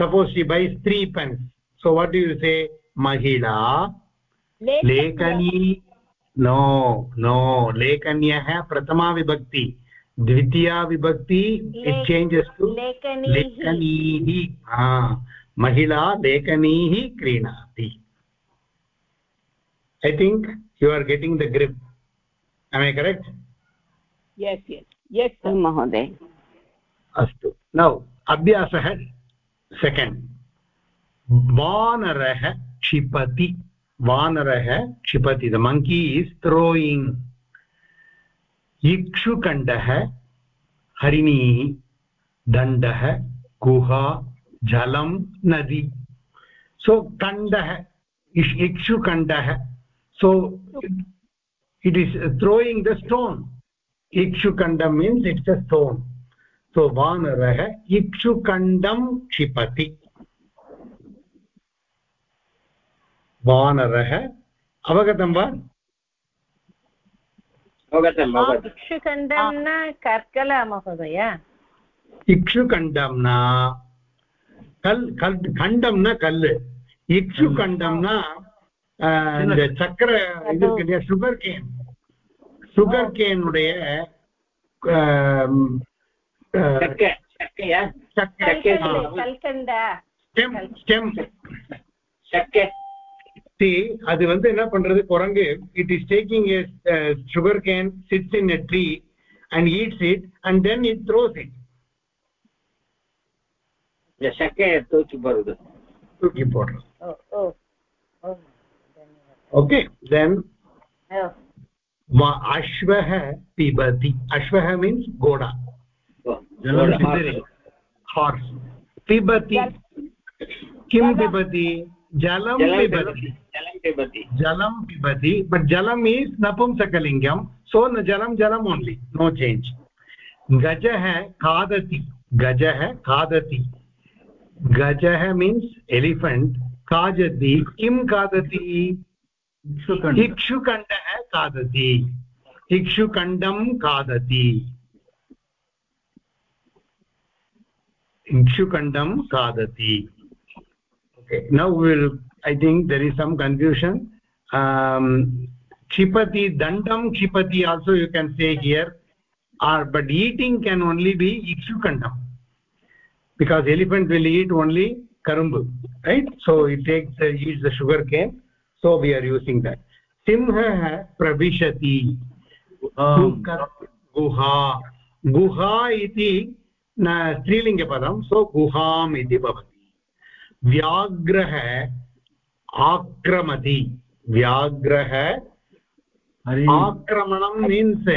suppose she buys three pens so what do you say? mahila लेखनी। नो नो लेखन्यः प्रथमा विभक्ति द्वितीया विभक्ति इट् चेञ्जस् टु लेखनीः महिला लेखनीः क्रीणाति I think you are getting the grip am i correct? Yes yes. Yes sir. महोदय अस्तु नौ अभ्यासः सेकेण्ड् वानरः क्षिपति वानरः क्षिपति। द मङ्की इस् त्रोयिङ्ग् इक्षुकण्डः हरिणी, दण्डः, गुहा, जलं, नदी। सो कण्डः इक्षुकण्डः so it is throwing the stone इक्षुकण्डं means it's a stone so वानरः इक्षुकण्डं क्षिपति। vanarah avagatam va अवगतम् अवगतम् इक्षुखण्डं न कर्कल महोदय ikshukandam na kal kal kandam na kal ikshukandam na ஆஹ், இந்த சக்கர இது இருக்கு இல்லையா சுகர் கேன் சுகர் கேனுடைய शक्य शक्य சக்கரை கல்கண்ட ஸ்டெம் ஸ்டெம் शक्य see அது வந்து என்ன பண்றது குரங்கு it is taking a uh, sugar cane sits in a tree and eats it and then it throws it ಶಕೆ ತೂಕಿ ಬರುದು ತೂಕಿ ಬೋರ್ಡ್ ओके देन् अश्वः पिबति अश्वः मीन्स् घोडा हार्स् पिबति किं पिबति जलं पिबति। जलं पिबति। जलं पिबति बट् सो न जलं जलम् ओन्लि नो चेञ्ज् गजः खादति गजः खादति। गजः मीन्स् एलिफेण्ट् खादति किं खादति? इक्षुकण्डः खादति। इक्षुकण्डं खादति। इक्षुकण्डं खादति। Now we will i think there is some confusion um kshipati dandam kshipati also you can say here or but eating can only be ikshukandam because elephant will eat only karumbu right so it takes uh, eats the sugar cane so we are using that simha pravishati गुहा गुहा इति न स्त्रीलिङ्गपदं सो गुहाम् इति भवति व्याघ्रः आक्रमति व्याघ्रः आक्रमणं means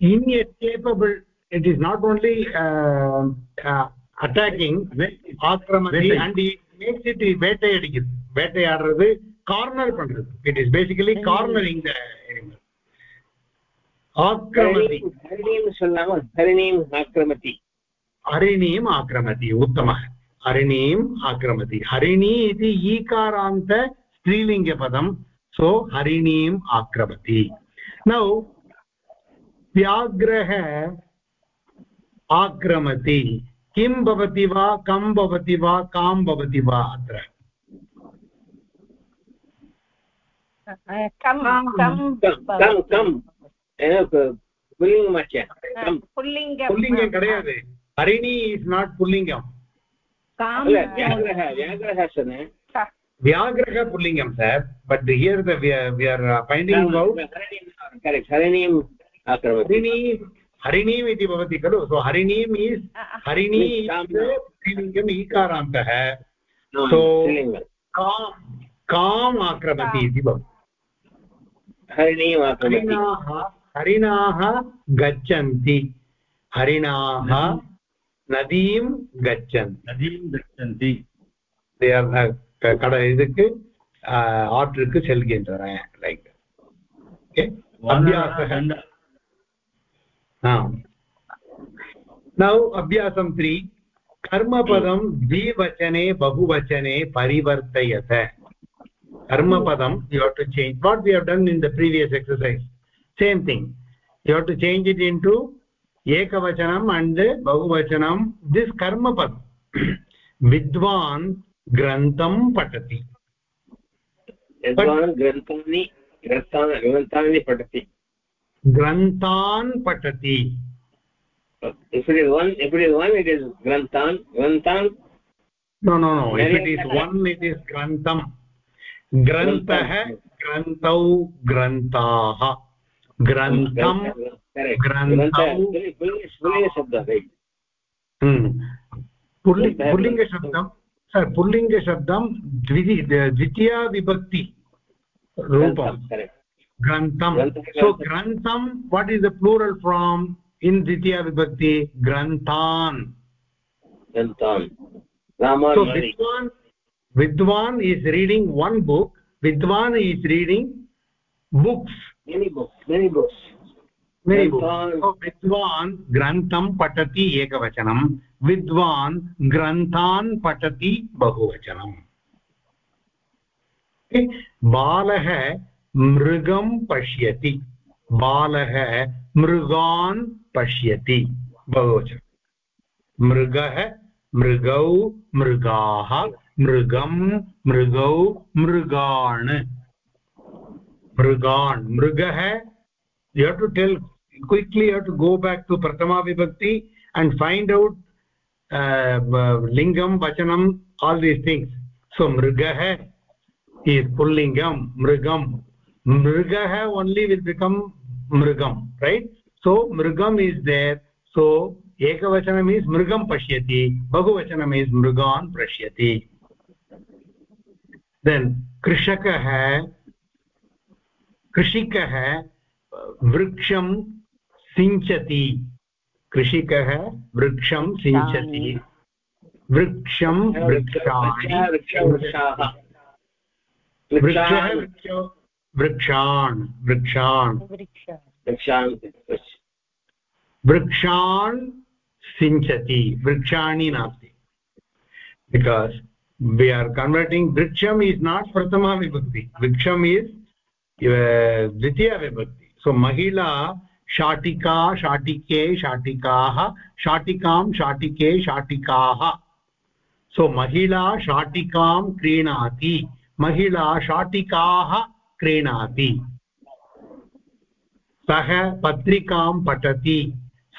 inescapable it is not only uh, uh, attacking akramati and it makes it vettayadikku vettayadradhu corner pandradhu it is basically cornering the animal akramati hariniyam sollama hariniyam akramati हरिणीम् आक्रमति उत्तमः हरिणीम् आक्रमति हरिणी इति ईकारान्त स्त्रीलिङ्गपदं सो हरिणीम् आक्रमति नौ व्याघ्रः आक्रमति किं भवति वा कं भवति वा कां भवति वा अत्र come come harini is not pullingam kam vyagraha vyagraha shane vyagraha pullingam sir but here the we are, we are finding out correct harinim harini harini हरिणीम् इति भवति खलु harini हरिणीम् harini हरिणी स्त्रीलिङ्गम् ईकारान्तः सो काम् काम् आक्रमति इति भवति हरिणाः हरिणाः गच्छन्ति हरिणाः नदीं गच्छन्ति नदीं गच्छन्ति They are, uh, கடை இதுக்கு uh, ஆற்றுக்கு செல்கின்றன லைக் ஓகே वानरः अभ्यासः दण्ड नौ अभ्यासं त्रि कर्मपदं द्विवचने बहुवचने परिवर्तयत कर्मपदं you have to change what we have done in the previous exercise same thing you have to change it into ekavachanam and bahuvachanam this karmapadam vidwan grantham patati यद्वान् ग्रन्थानि ग्रन्थान् पठति ग्रन्थान् पठति if it is one if it is one it is grantan grantan no no no if it is one it is grantham grantah grantau शब्द right पुल्लिङ्गशब्दं sir पुल्लिङ्गशब्दं द्वि द्वितीयाविभक्ति रूपं ग्रन्थं so ग्रंथम what is the plural from in द्वितीयाविभक्ति ग्रन्थान् विद्वान् विद्वान् इस् रीडिंग वन बुक् विद्वान् is reading books many books many books विद्वान् ग्रन्थं पठति एकवचनं विद्वान् ग्रन्थान् पठति बहुवचनम् बालः मृगं पश्यति बालः मृगान् पश्यति बहुवचनं मृगः मृगौ मृगाः मृगं मृगौ मृगान् मृगान् मृगः you tell quickly you have to go back to prathama vibhakti and find out uh, lingam vachanam all these things so mrigah is pullingam mrigam mrigah only will become mrigam right so mrigam is there so एकवचनम् is मृगं पश्यति बहुवचनम् is मृगान् पश्यति then कृषकः कृषिकः वृक्षं सिञ्चति। कृषिकः वृक्षं सिञ्चति। वृक्षं वृक्षाणि। वृक्षाः वृक्ष वृक्षान् वृक्षान्। वृक्षान्। वृक्षान् सिञ्चति। वृक्षाणि नास्ति। बिकास् वि आर् कन्वर्टिङ्ग् वृक्षम् इस् नाट् प्रथमा विभक्ति। वृक्षम् इस् uh, द्वितीया विभक्ति। सो महिला शाटिका शाटिके शाटिकाः शाटिकां शाटिके शाटिकाः। सो so, महिला शाटिकां क्रीणाति महिला शाटिकाः क्रीणाति। सः पत्रिकां पठति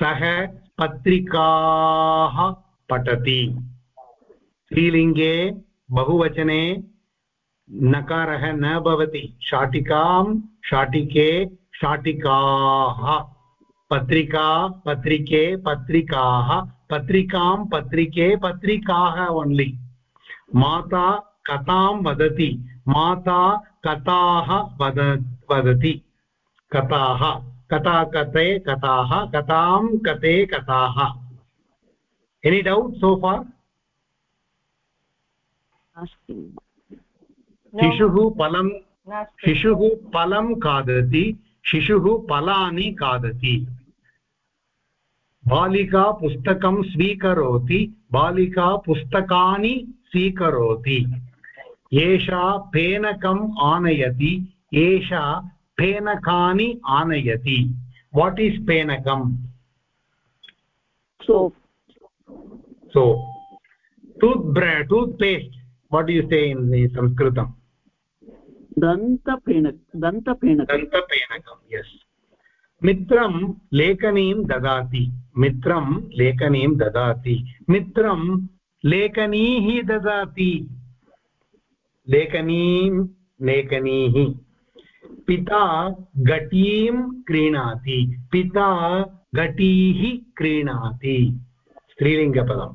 सः पत्रिकाः पठति। श्रीलिङ्गे बहुवचने नकारः न भवति शाटिकां शाटिके शाटिकाः पत्रिका पत्रिके पत्रिकाः पत्रिकां पत्रिके पत्रिकाः ओन्लि माता कथां वदति माता कथाः वद वदति. कथाः कथा कथे कथाः कथां कथे कथाः. एनी डौट् सो फार् शिशुः फलं शिशुः फलं खादति शिशुः फलानि खादति। बालिका पुस्तकं स्वीकरोति बालिका पुस्तकानि स्वीकरोति। एषा फेनकम् आनयति एषा फेनकानि आनयति। वाट् इस् फेनकम्? Soap. So toothbrush toothpaste. What do you say in sanskritam? दन्तफेनक दन्तफेनक दन्तफेनकं yes. मित्रं लेखनीं ददाति। मित्रं लेखनीं ददाति। मित्रं लेखनीः ददाति। लेखनीं लेखनीः। पिता घटीं क्रीणाति। पिता घटीः क्रीणाति। स्त्रीलिङ्गपदम्।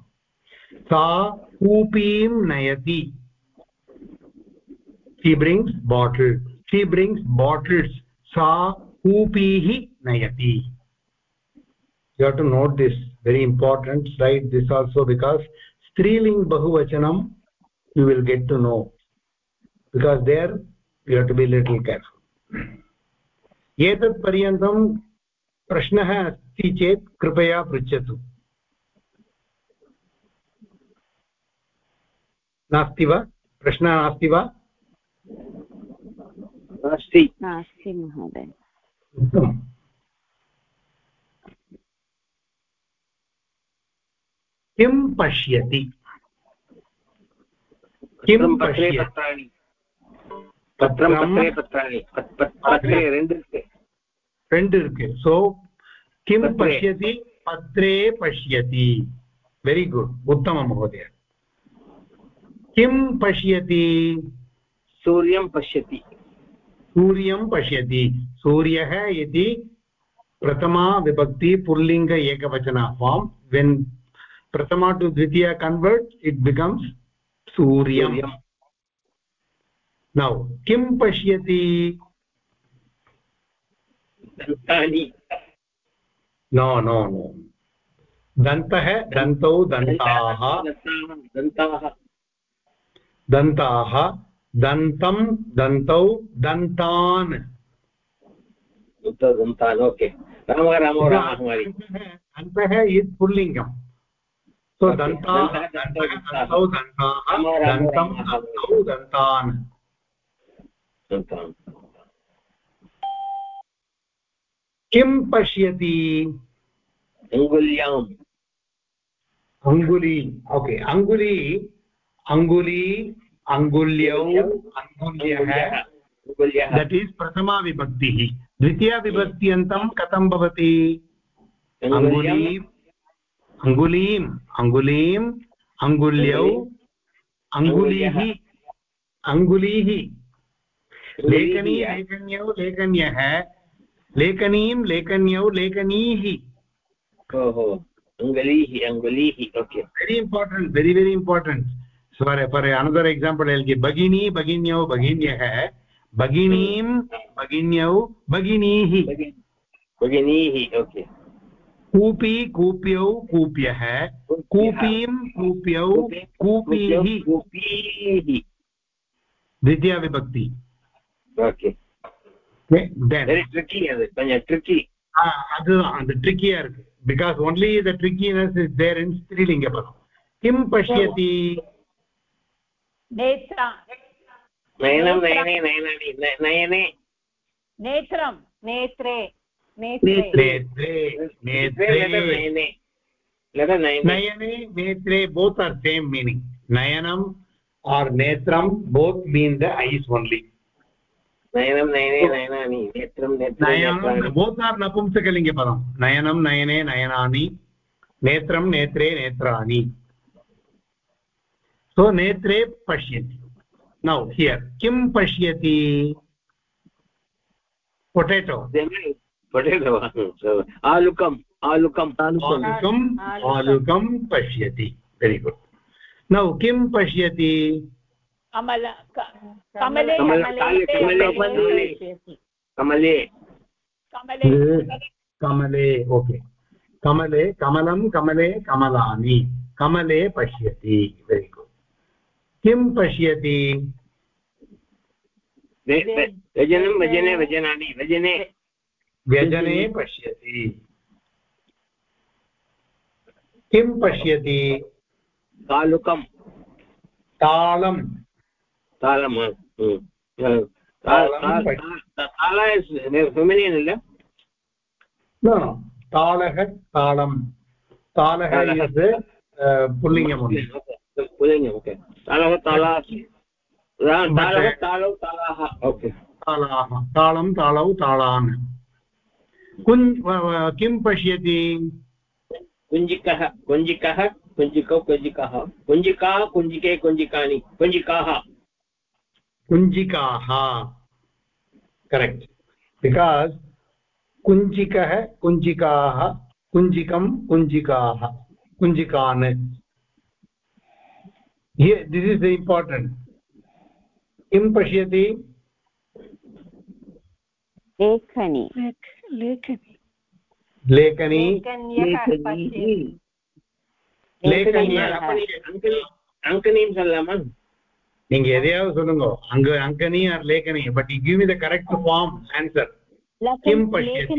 सा कूपीं नयति। She brings bottle she brings bottles sa koopihi nayati you have to note this very important write this also because striling bahuvachanam you will get to know because there you have to be little careful एतत् पर्यन्तं प्रश्नः अस्ति चेत् कृपया पृच्छतु नास्ति वा प्रश्नः नास्ति वा नास्ति नास्ति महोदय उत्तमम् किं पश्यति किं पत्रे पश्यति पत्राणि பத்திரம் பத்திரம் பத்திரே பத்திராணி பத்- பத்- பத்திரே ரெண்டு இருக்கு ரெண்டு இருக்கு சோ किं पत्रे. पश्यति पत्रे पश्यति वेरि गुड् उत्तमं महोदय किं पश्यति सूर्यं पश्यति सूर्यं पश्यति। सूर्यः इति प्रथमा विभक्ति पुल्लिङ्ग एकवचन फार्म् वेन् प्रथमा टु द्वितीया कन्वर्ट् इट् बिकम्स् सूर्यं नौ किं पश्यति? नो नो नो दन्तः. दन्तौ दन्ताः. दन्ताः दन्ताः दन्तं दन्तौ दन्तान् दन्त- दन्तान् ओके रामः रामो दन्तः इस् पुल्लिङ्गम् सो दन्ताः दन्तौ दन्तान् किं पश्यति अङ्गुल्याम् अङ्गुली ओके अङ्गुली अङ्गुली अङ्गुल्यौ अङ्गुल्यः दट् इस् प्रथमा विभक्तिः। द्वितीया विभक्त्यन्तं कथं भवति? अङ्गुली अङ्गुलीम् अङ्गुलीम् अङ्गुल्यौ अङ्गुलीः अङ्गुलीः लेखनी लेखन्यौ लेखन्यः। लेखनीं लेखन्यौ लेखनीः। ओहो अङ्गुलीः अङ्गुलीः okay. Important very very important so for, for another example i'll give bagini baginyau baginyah baginim baginyau baginiः भगिनीः okay कूपी कूप्यौ कूप्यः कूपीं कूप्यौ कूपीः कूपीः द्वितीया विभक्ति ஓகே then வெரி ட்ரிக்கி அது கொஞ்சம் ட்ரிக்கி ah, அதுதான் அந்த ட்ரிக்கியா இருக்கு because only the trickiness is there in ஸ்திரீலிங்க பதம் கிம் பஷ்யதி नेत्रा नयनं नयने नयनानि नयने नेत्रं नेत्रे नयने नेत्रे बोत् आर् सेम् मीनिङ्ग् नयनम् आर् नेत्रं both mean the eyes only both are नपुंसकलिङ्गपदं नयनं नयने नयनानि नेत्रं नेत्रे नेत्राणि so netre pashyati now here kim pashyati potato potato alukam alukam alukam alukam pashyati very good now kim pashyati amala kamale kamale kamale kamale kamale okay kamale kamalam kamale kamalani kamale pashyati very good किं पश्यति? व्यजनं व्यजने व्यजनानि व्यजने। व्यजने पश्यति। किं पश्यति? तालुकं तालं तालं तालः तालं. तालः uh, पुल्लिङ्गं okay तालव तालाः तालौ तालाः तालान् कुञ् किं पश्यति कुञ्जिकः कुञ्जिकः कुञ्जिकौ कुञ्जिकः कुञ्जिका कुञ्जिके कुञ्जिकानि कुञ्जिकाः कुञ्जिकाः करेक्ट् बिकास् कुञ्जिकः कुञ्जिकाः कुञ्जिकं कुञ्जिकाः कुञ्जिकान् here this is the important किं पश्यति लेखनी लेखनी அங்கனியும் சொல்லாமா நீங்க எதையாவது சொல்லுங்க அங்க அங்கனி R லேகனி but give me the correct form answer கிம் பஷ்யதி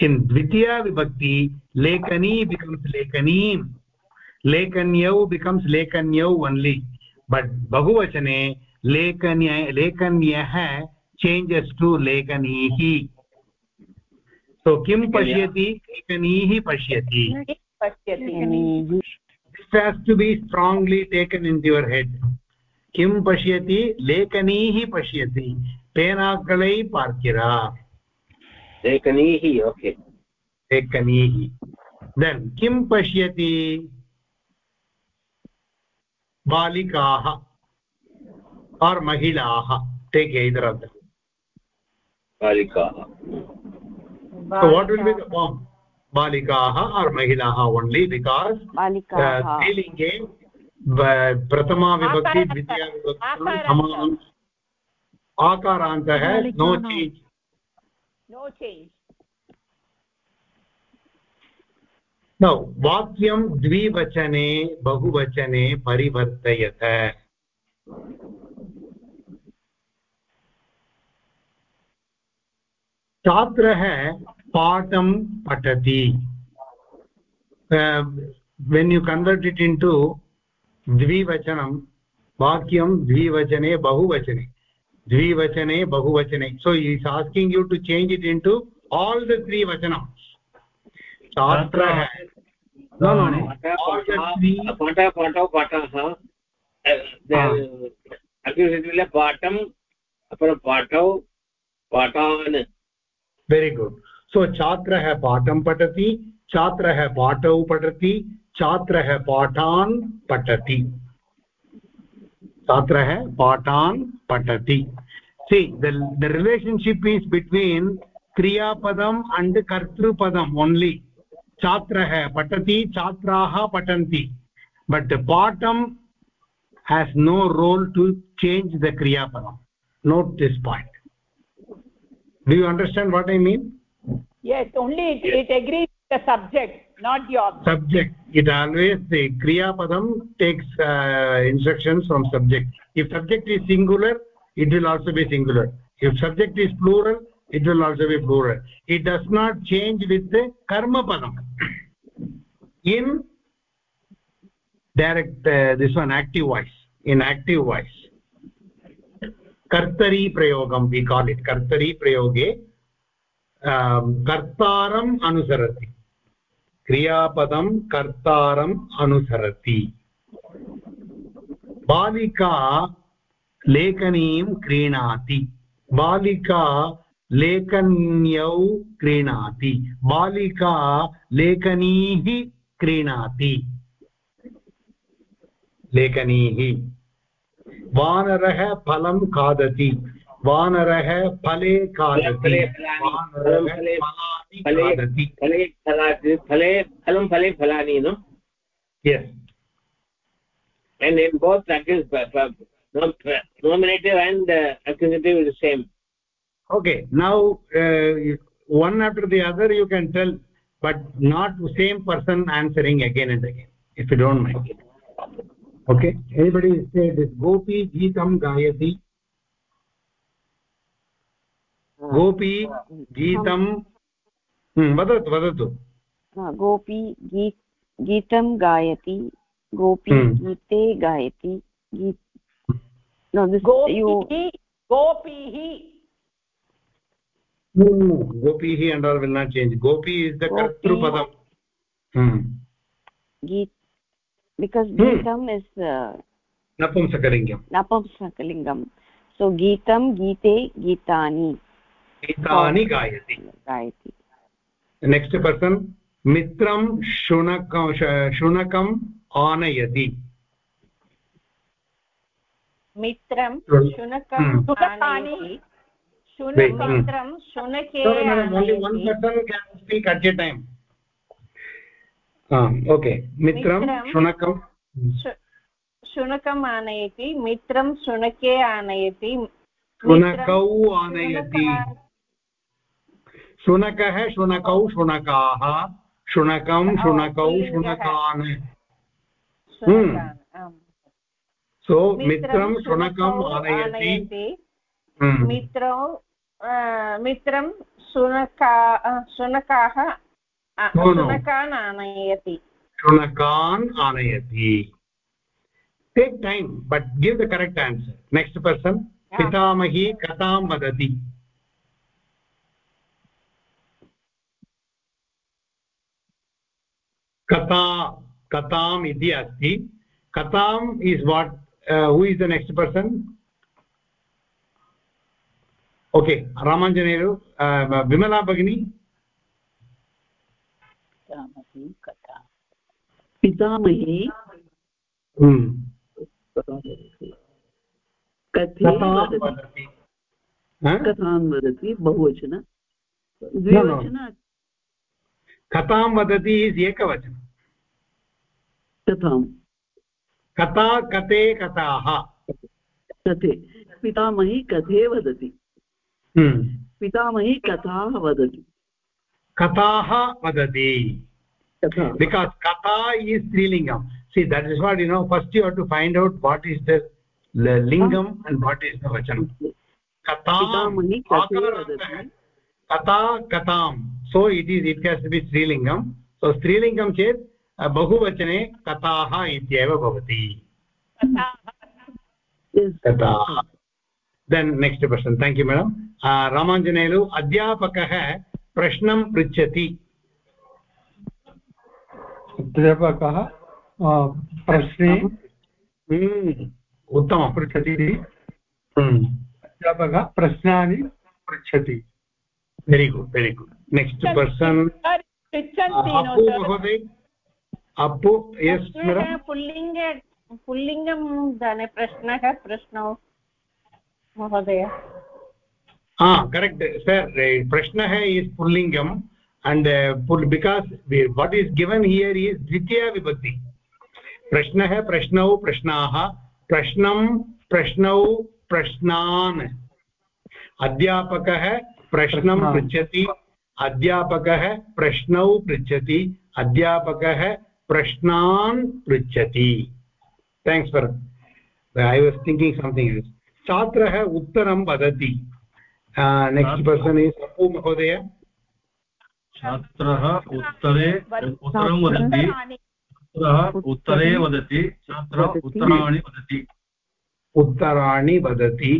in dvitiya vibhakti lekani becomes lekanim lekanyau becomes lekanyau only but bahuvachane lekanya lekanyah changes to lekanihi so kim pashyati lekanihi pashyati pashyati this has to be strongly taken into your head kim pashyati lekanihi pashyati penaakalai parkira सेकनीः okay सेकनीः then किं पश्यति? बालिकाः are महिलाः? ते केदर बालिकाः। What will बि दाम् बालिकाः are महिलाः ओन्लि uh, बिकास् स्त्रीलिङ्गे uh, प्रथमाविभक्ति द्वितीयाविभक्ति आकारान्तः no change no change now वाक्यं द्विवचने, बहुवचने परिवर्तयत। छात्रः पाठं पठति। When you convert it into द्विवचनं, वाक्यं द्विवचने, बहुवचने। द्विवचने बहुवचने. So is asking you to change it into all the three वचनं छात्रः no no no. All the three pata patau patah अग्रिमशब्दमिल पाठम् अपरं पाठौ पाठान् वेरि गुड् सो छात्रः पाठं पठति छात्रः पाठौ पठति छात्रः पाठान् पठति छात्रः पाठान् पठति। See the relationship is between क्रियापदम् and कर्तृपदम् ओन्लि पठती पठति छात्राः पठन्ति but पाठम् has no role to change the क्रियापदम् note this point do you understand what I mean subject not subject it always the kriya padam takes uh, instructions from subject if subject is singular it will also be singular if subject is plural it will also be plural it does not change with the karma padam in direct uh, this one active voice in active voice कर्तरी प्रयोगं we call it कर्तरी प्रयोगे कर्तारम् अनुसरति क्रियापदं कर्तारम् अनुसरति। बालिका लेखनीं क्रीणाति। बालिका लेखन्यौ क्रीणाति। बालिका लेखनीः क्रीणाति। लेखनीः। वानरः फलं खादति। वानरः फले खादति। वानरः फले- फलानि फले खादति फले फलानि फले फलं फले फलानि no yes and in both that is uh, uh, nom- uh, nominative and uh, accusative is the same okay now uh, one after the other you can tell but not the same person answering again and again if you don't mind okay anybody say this gopi geetam gayati गोपी गीतं हम्म, वदतु वदतु। हाँ, गोपी गीत गीतं गायति गोपी गीते गायति गोपीः गोपीः and are will not change Gopi is दर्तृपदम् नपुंसकलिङ्गं नपुंसकलिङ्गं सो गीतं गीते गीतानि। गीतानि गायति। गायति। नेक्स्ट् पर्सन् मित्रं शुनक शुनकम् आनयति ओके मित्रं शुनकं शुनकम् आनयति मित्रं शुनके आनयति शुनकौ आनयति शुनका- शुनकः शुनकौ। शुनकाः शुनकं शुनकौ शुनकान्। शुनकान्, सो मित्रं शुनकम् आनयति आनयति Hmm. मित्रौ मित्रं शुनका शुनकाः. शुनकान् आनयति। शुनकान् आनयति। Time but give the correct answer. Next person Yeah. पितामही कथां वदति? कथा कथाम् इति अस्ति। कथाम् is what who is the next person okay Ramanjaneyu Vimala भगिनी पितामही हम्म, कथे कथां वदति वदति हाँ? कथां वदति बहुवचन द्विवचन कथां वदति इस् एकवचनं। कथां? कथा कथे कथाः। कथे। पितामही कथे वदति? हम्म। पितामही कथाः वदति। कथाः वदति। बिकास् कथा is स्त्रीलिङ्गं। See that is what you know first you had to find out what is the लिङ्गम् and what is the वचनं। कथामही पितामही कथे सो is it has to be strilingam so strilingam chet बहुवचने कथाः इत्येव भवति. कथाः। Then next person thank you madam Ramanjaneyalu अध्यापकः प्रश्नं पृच्छति। अध्यापकः प्रश्ने। हम्म, उत्तमं। पृच्छति। अध्यापकः प्रश्नानि पृच्छति। Very good very good next person Appu. महोदय अप्पु प्रश्नः पुल्लिङ्गे पुल्लिङ्गं धने प्रश्नः प्रश्नौ महोदय हा करेक्ट् सर् प्रश्नः इस् पुल्लिङ्गम् and uh, pull because we, what is given here is dvitiya vibhakti. प्रश्नः प्रश्नौ प्रश्नाः प्रश्नं प्रश्नौ प्रश्नान् अध्यापकः प्रश्नं। पृच्छति अध्यापकः प्रश्नौ पृच्छति अध्यापकः प्रश्नान् पृच्छति। Thanks for I was thinking something else छात्रः उत्तरं वदति। नेक्स्ट् पर्सन् इस् अपु महोदय। छात्रः उत्तरे उत्तरं वदति। छात्रः उत्तरे वदति। छात्रः उत्तराणि वदति। उत्तराणि वदति।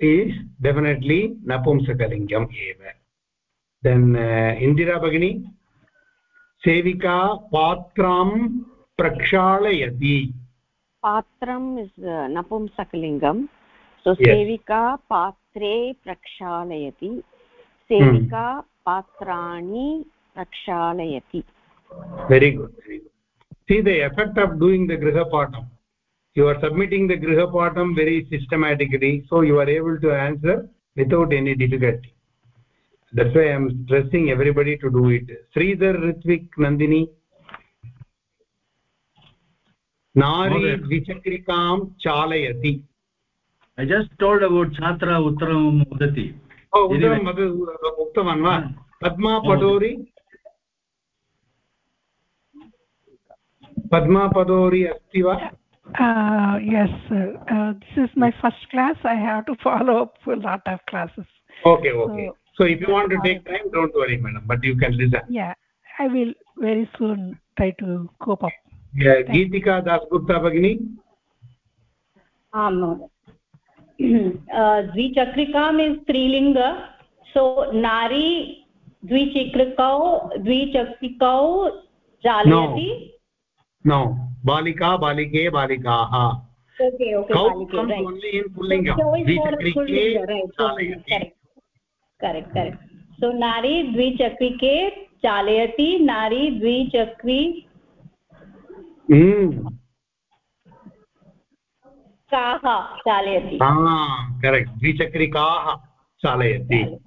is definitely napumsakalingam eva. Then uh, indira bagini sevika patram prakshalayati. Patram is uh, napumsakalingam so yes. sevika patre prakshalayati. Sevika hmm. patrani prakshalayati. Very good very good. See the effect of doing the grihapatam you are submitting the grihapatam very systematically so you are able to answer without any difficulty that's why i am stressing everybody to do it sridhar ritvik nandini नारी। द्विचक्रिकां चालयति ऐ just told about छात्रः उत्तरं वदति उत्तरं उक्तवान् वा हा. पद्मा पडोरि पद्मा पडोरि अस्ति वा Uh, yes, sir. Uh, this is my first class. I have to follow up a lot of classes. okay okay So- so if you want to take time don't worry madam but you can listen Yeah, I will very soon try to cope up. yeah, geetika dasgupta bagini आं महोदय द्विचक्रिकाम् is स्त्रीलिङ्ग सो नारी द्विचक्रिकौ द्विचक्रिकौ चालयति no बालिका बालिके बालिकाः। Correct correct so नारी द्विचक्रिके चालयति नारी द्विचक्री हम्म। काः चालयति। हाँ, करेक्ट् द्विचक्रिकाः चालयति।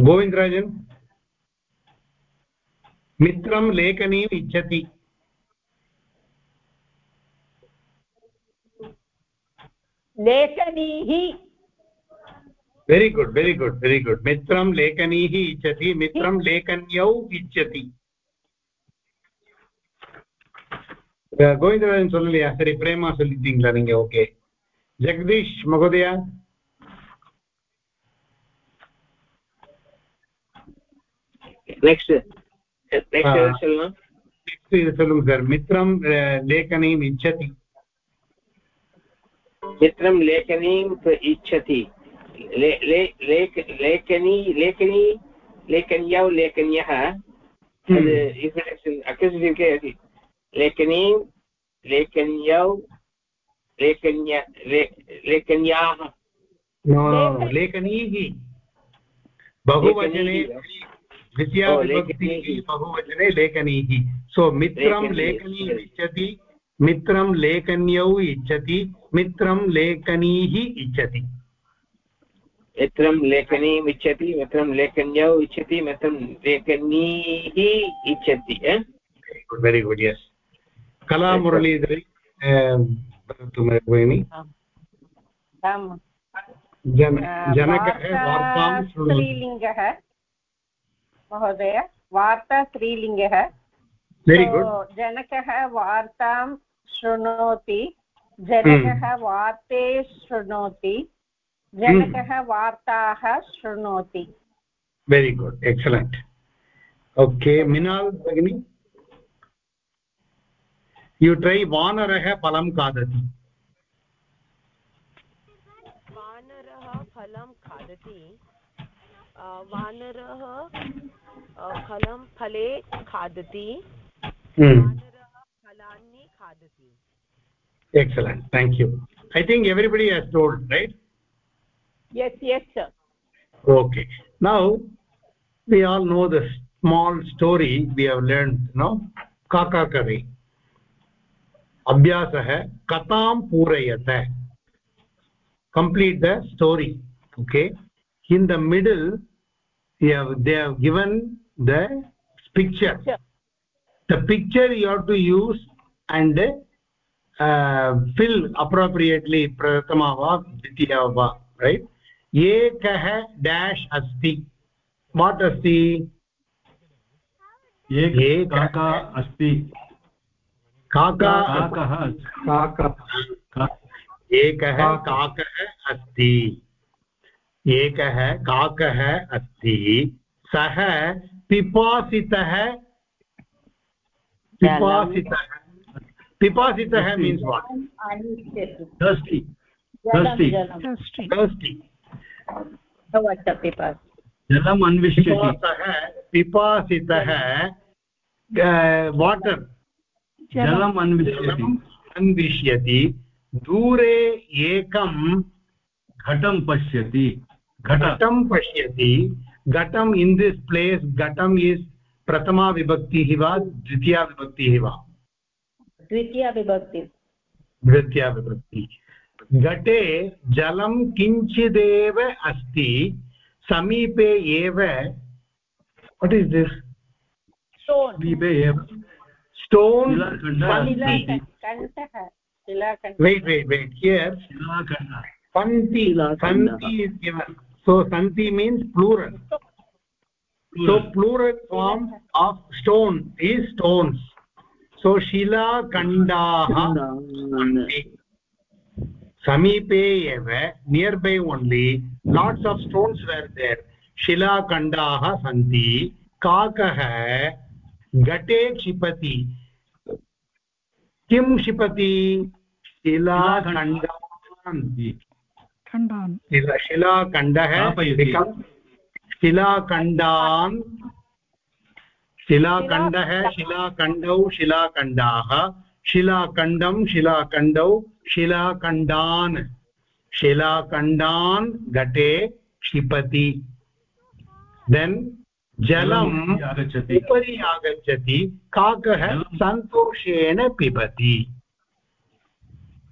गोविन्दराजन् मित्रं लेखनीम् इच्छति। लेखनीः very good very good very good मित्रं लेखनीः इच्छति मित्रं लेखन्यौ इच्छति. गोविन्दराजन् सोलया सरि प्रेमा सोलिङ्ग्ला ओके जगदीश् महोदय नेक्स्ट् सर् मित्रं लेखनीम् इच्छति मित्रं लेखनीम् इच्छति। ले ले लेख लेखनी लेखनी लेखन्यौ लेखन्यः। accusative लेखनीं लेखन्यौ लेखन्य लेखन्याः। लेखनीः। बहुवचने लेखनीः। द्वितीया ओ, विभक्ति लेखनीः। बहुवचने लेखनीः। सो मित्रं लेखनीः। लेखनीम् इच्छति मित्रं लेखन्यौ इच्छति मित्रं लेखनीः इच्छति। मित्रं लेखनीम् इच्छति मित्रं लेखन्यौ इच्छति मित्रं लेखनीः इच्छति? वेरि गुड् यस् कला मुरलीधरी वदतु भगिनि जनकः वार्ता स्त्रीलिङ्गः महोदय वार्ता स्त्रीलिङ्गः वेरि गुड् जनकः वार्तां शृणोति। जनकः वार्ते शृणोति। जनकः वार्ताः शृणोति। Very good excellent okay Minal भगिनि यु ट्रै वानरः फलं खादति वानरः फलं खादति वानरः फलं फले खादति खादति excellent thank you i think everybody has told right yes yes sir okay now we all know the small story we have learned no kaka kare अभ्यासः कथां पूरयत complete the story okay in the middle you have, they have given the picture the picture you have to use and uh, fill appropriately prathama va dvitiya va right ekah dash asti what asti एक अस्ति kaka काकः एकः काकः अस्ति एकः काकः अस्ति सः पिपासितः पिपासितः पिपासितः means what thirsty thirsty thirsty जलम् अन्विष्यति पिपासितः वाटर् जलम् अन्विष्यति अन्विष्यति दूरे एकं घटं पश्यति घट घटं पश्यति घटम् इन् दिस् प्लेस् घटम् इस् प्रथमा विभक्तिः वा द्वितीया विभक्तिः वा द्वितीया विभक्ति। द्वितीया विभक्ति। घटे जलं किञ्चिदेव अस्ति समीपे एव वाट् इस् दिस् समीपे एव। Stone wait wait wait here सन्ति सन्ति सो सन्ति means plural so plural form of stone is stones so santi समीपे एव nearby only lots of stones were there शिलाखण्डाः सन्ति काकः घटे क्षिपति किं क्षिपति शिलाखण्डान् शिलाखण्डः शिलाखण्डान् शिलाखण्डः शिलाखण्डौ शिलाखण्डाः शिलाखण्डं शिलाखण्डौ शिलाखण्डान्। शिलाखण्डान् घटे क्षिपति। देन् जलम् आगच्छति। उपरि आगच्छति काकः सन्तोषेण पिबति।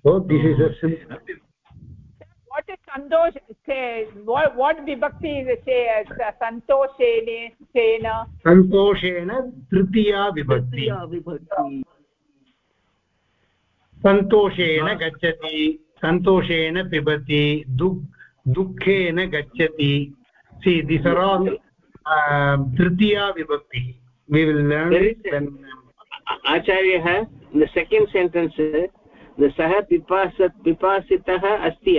So this is a simple what is santosh say what what vibhakti is say uh, santoshene sena तृतीया विभक्ति तृतीया विभक्ति सन्तोषेण गच्छति सन्तोषेण पिबति दुग् दुःखेन गच्छति सि दिस् आर् आल् तृतीया विभक्ति we will There is a- learn आचार्यः the second sentence the सः पिपास पिपासितः अस्ति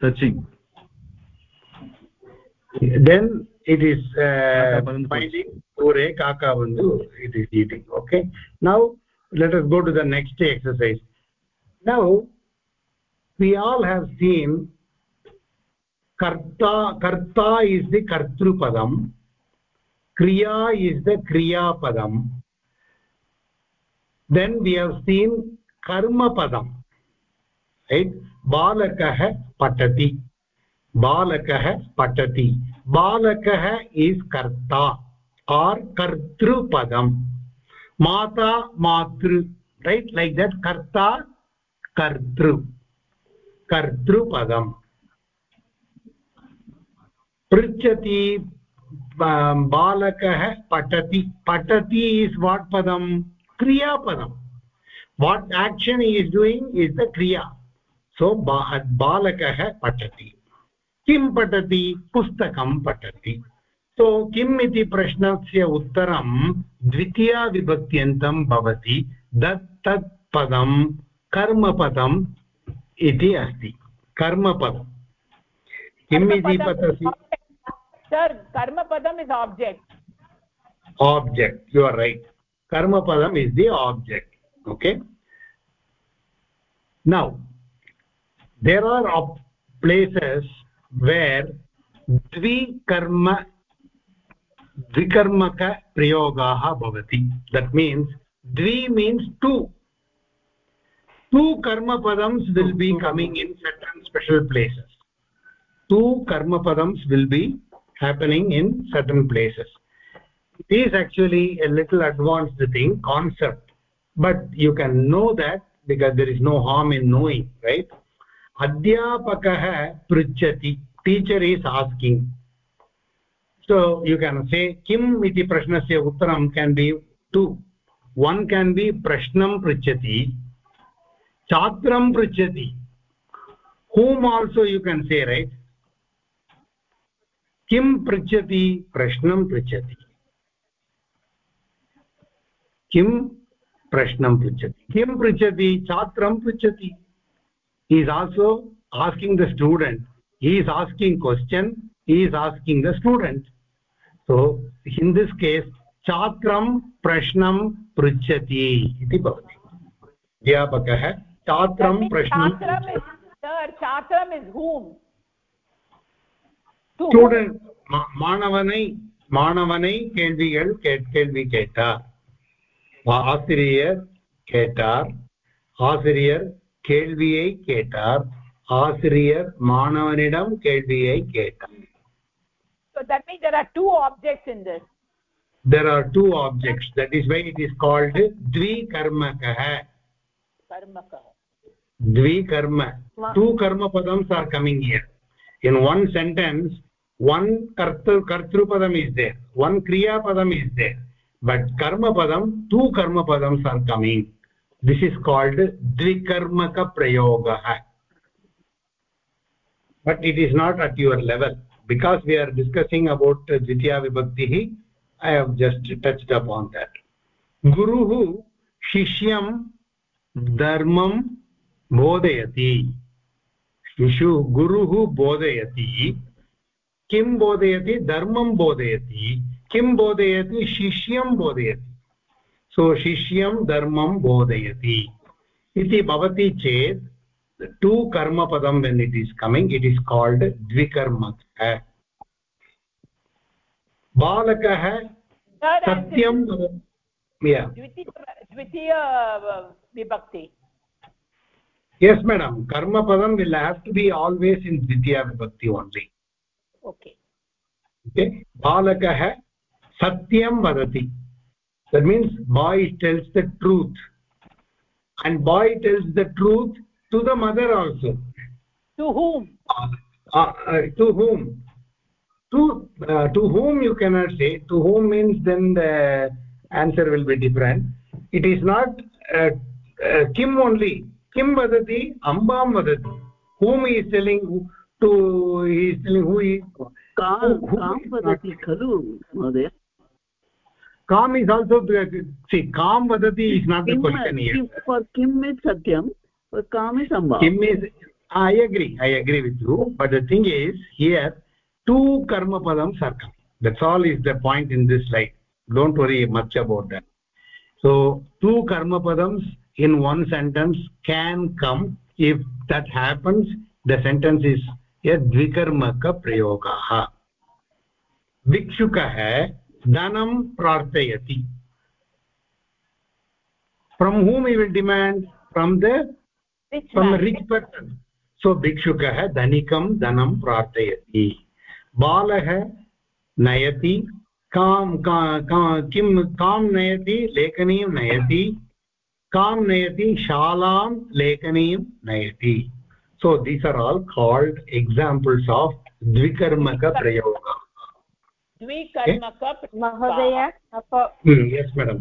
touching then it is uh, finding ure kakabandu it is eating okay now let us go to the next exercise now we all have seen karta karta is the kartrupadam kriya is the kriya padam then we have seen karma padam right balakah patati बालकः पठति। बालकः is कर्ता आर् कर्तृपदम्। माता, मातृ right like that कर्ता, कर्तृ, कर्तृपदम्। पृच्छति बा- बालकः पठति। पठति इस् वाट् पदं क्रियापदं what action he is doing is the so ba- बालकः पठति किं पठति पुस्तकं पठति सो किम् इति प्रश्नस्य उत्तरं द्वितीया विभक्त्यन्तं भवति दत् तत् पदं कर्मपदम् इति अस्ति कर्मपदं किम् इति पतति sir. karmapadam is object. Object. You are right. karmapadam is the object. Okay? Now there are places where dvikarma dvikarmaka prayogaha bhavati. That means dvi means two. Two karma padams will be coming in certain special places. Two karma padams will be happening in certain places. It is actually a little advanced thing concept. But you can know that because there is no harm in knowing right? Adhyapakah pruchati teacher is asking so you can say kim iti prashnasya uttaram can be two one can be prashnam pruchati chatram pruchati whom also you can say right किं पृच्छति प्रश्नं पृच्छति किं प्रश्नं पृच्छति किं पृच्छति छात्रं पृच्छति he is also asking the student he is asking question he is asking the student so in this case छात्रं प्रश्नं पृच्छति इति भवति अध्यापकः छात्रं प्रश्नं chatram is sir chatram is whom to whom? Student மாணவனை மாணவனை கேள்விகள் கேட்- கேள்வி கேட்டார் ஆ- ஆசிரியர் கேட்டார் ஆசிரியர் கேள்வியை கேட்டார் ஆசிரியர் மாணவனிடம் கேள்வியை கேட்டார் so that means there are two objects in this there are two objects that is why it is called dvikarmakah karmaka dvikarma two karma padams are coming here in one sentence one kartru kartrupadam is there one kriya padam is there but karma padam two karma padams are coming this is called द्विकर्मकप्रयोगः but it is not at your level because we are discussing about द्वितीया विभक्तिः I have just touched up on that गुरुः शिष्यं धर्मं बोधयति शिशु गुरुः बोधयति किं बोधयति धर्मं बोधयति किं बोधयति शिष्यं बोधयति सो शिष्यं धर्मं बोधयति इति भवति चेत् two कर्मपदं when it is coming it is called द्विकर्मकः बालकः सत्यं uh, vibhakti yes madam karma padam will have to be always in dvitiya vibhakti only okay okay balakah satyam vadati that means boy tells the truth. And boy tells the truth to the mother also. To whom? Uh, uh, to whom? To uh, to whom you cannot say. To whom means then the answer will be different. It is not uh, uh, kim only. Kim vadati ambam vadati. Whom he is telling to he is telling who is kaam vadati khalu mother काम is also see काम वदति is not question for किम् is सत्यं काम् is किम् is I agree I agree with you but the thing is here two कर्मपदं सर्कम् that's all is the point in this life don't worry much about that so two कर्मपदम्स् in one sentence can come if that happens the sentence is यद्विकर्मकप्रयोगाः भिक्षुकः धनं प्रार्थयति। From whom I will demand from the from rich person so भिक्षुकः धनिकं धनं प्रार्थयति बालः नयति कां का का किं कां नयति लेखनीं नयति कां नयति शालां लेखनीं नयति so these are all called examples of द्विकर्मकप्रयोगः द्विकर्मक மகோதய அப்போ hmm, yes madam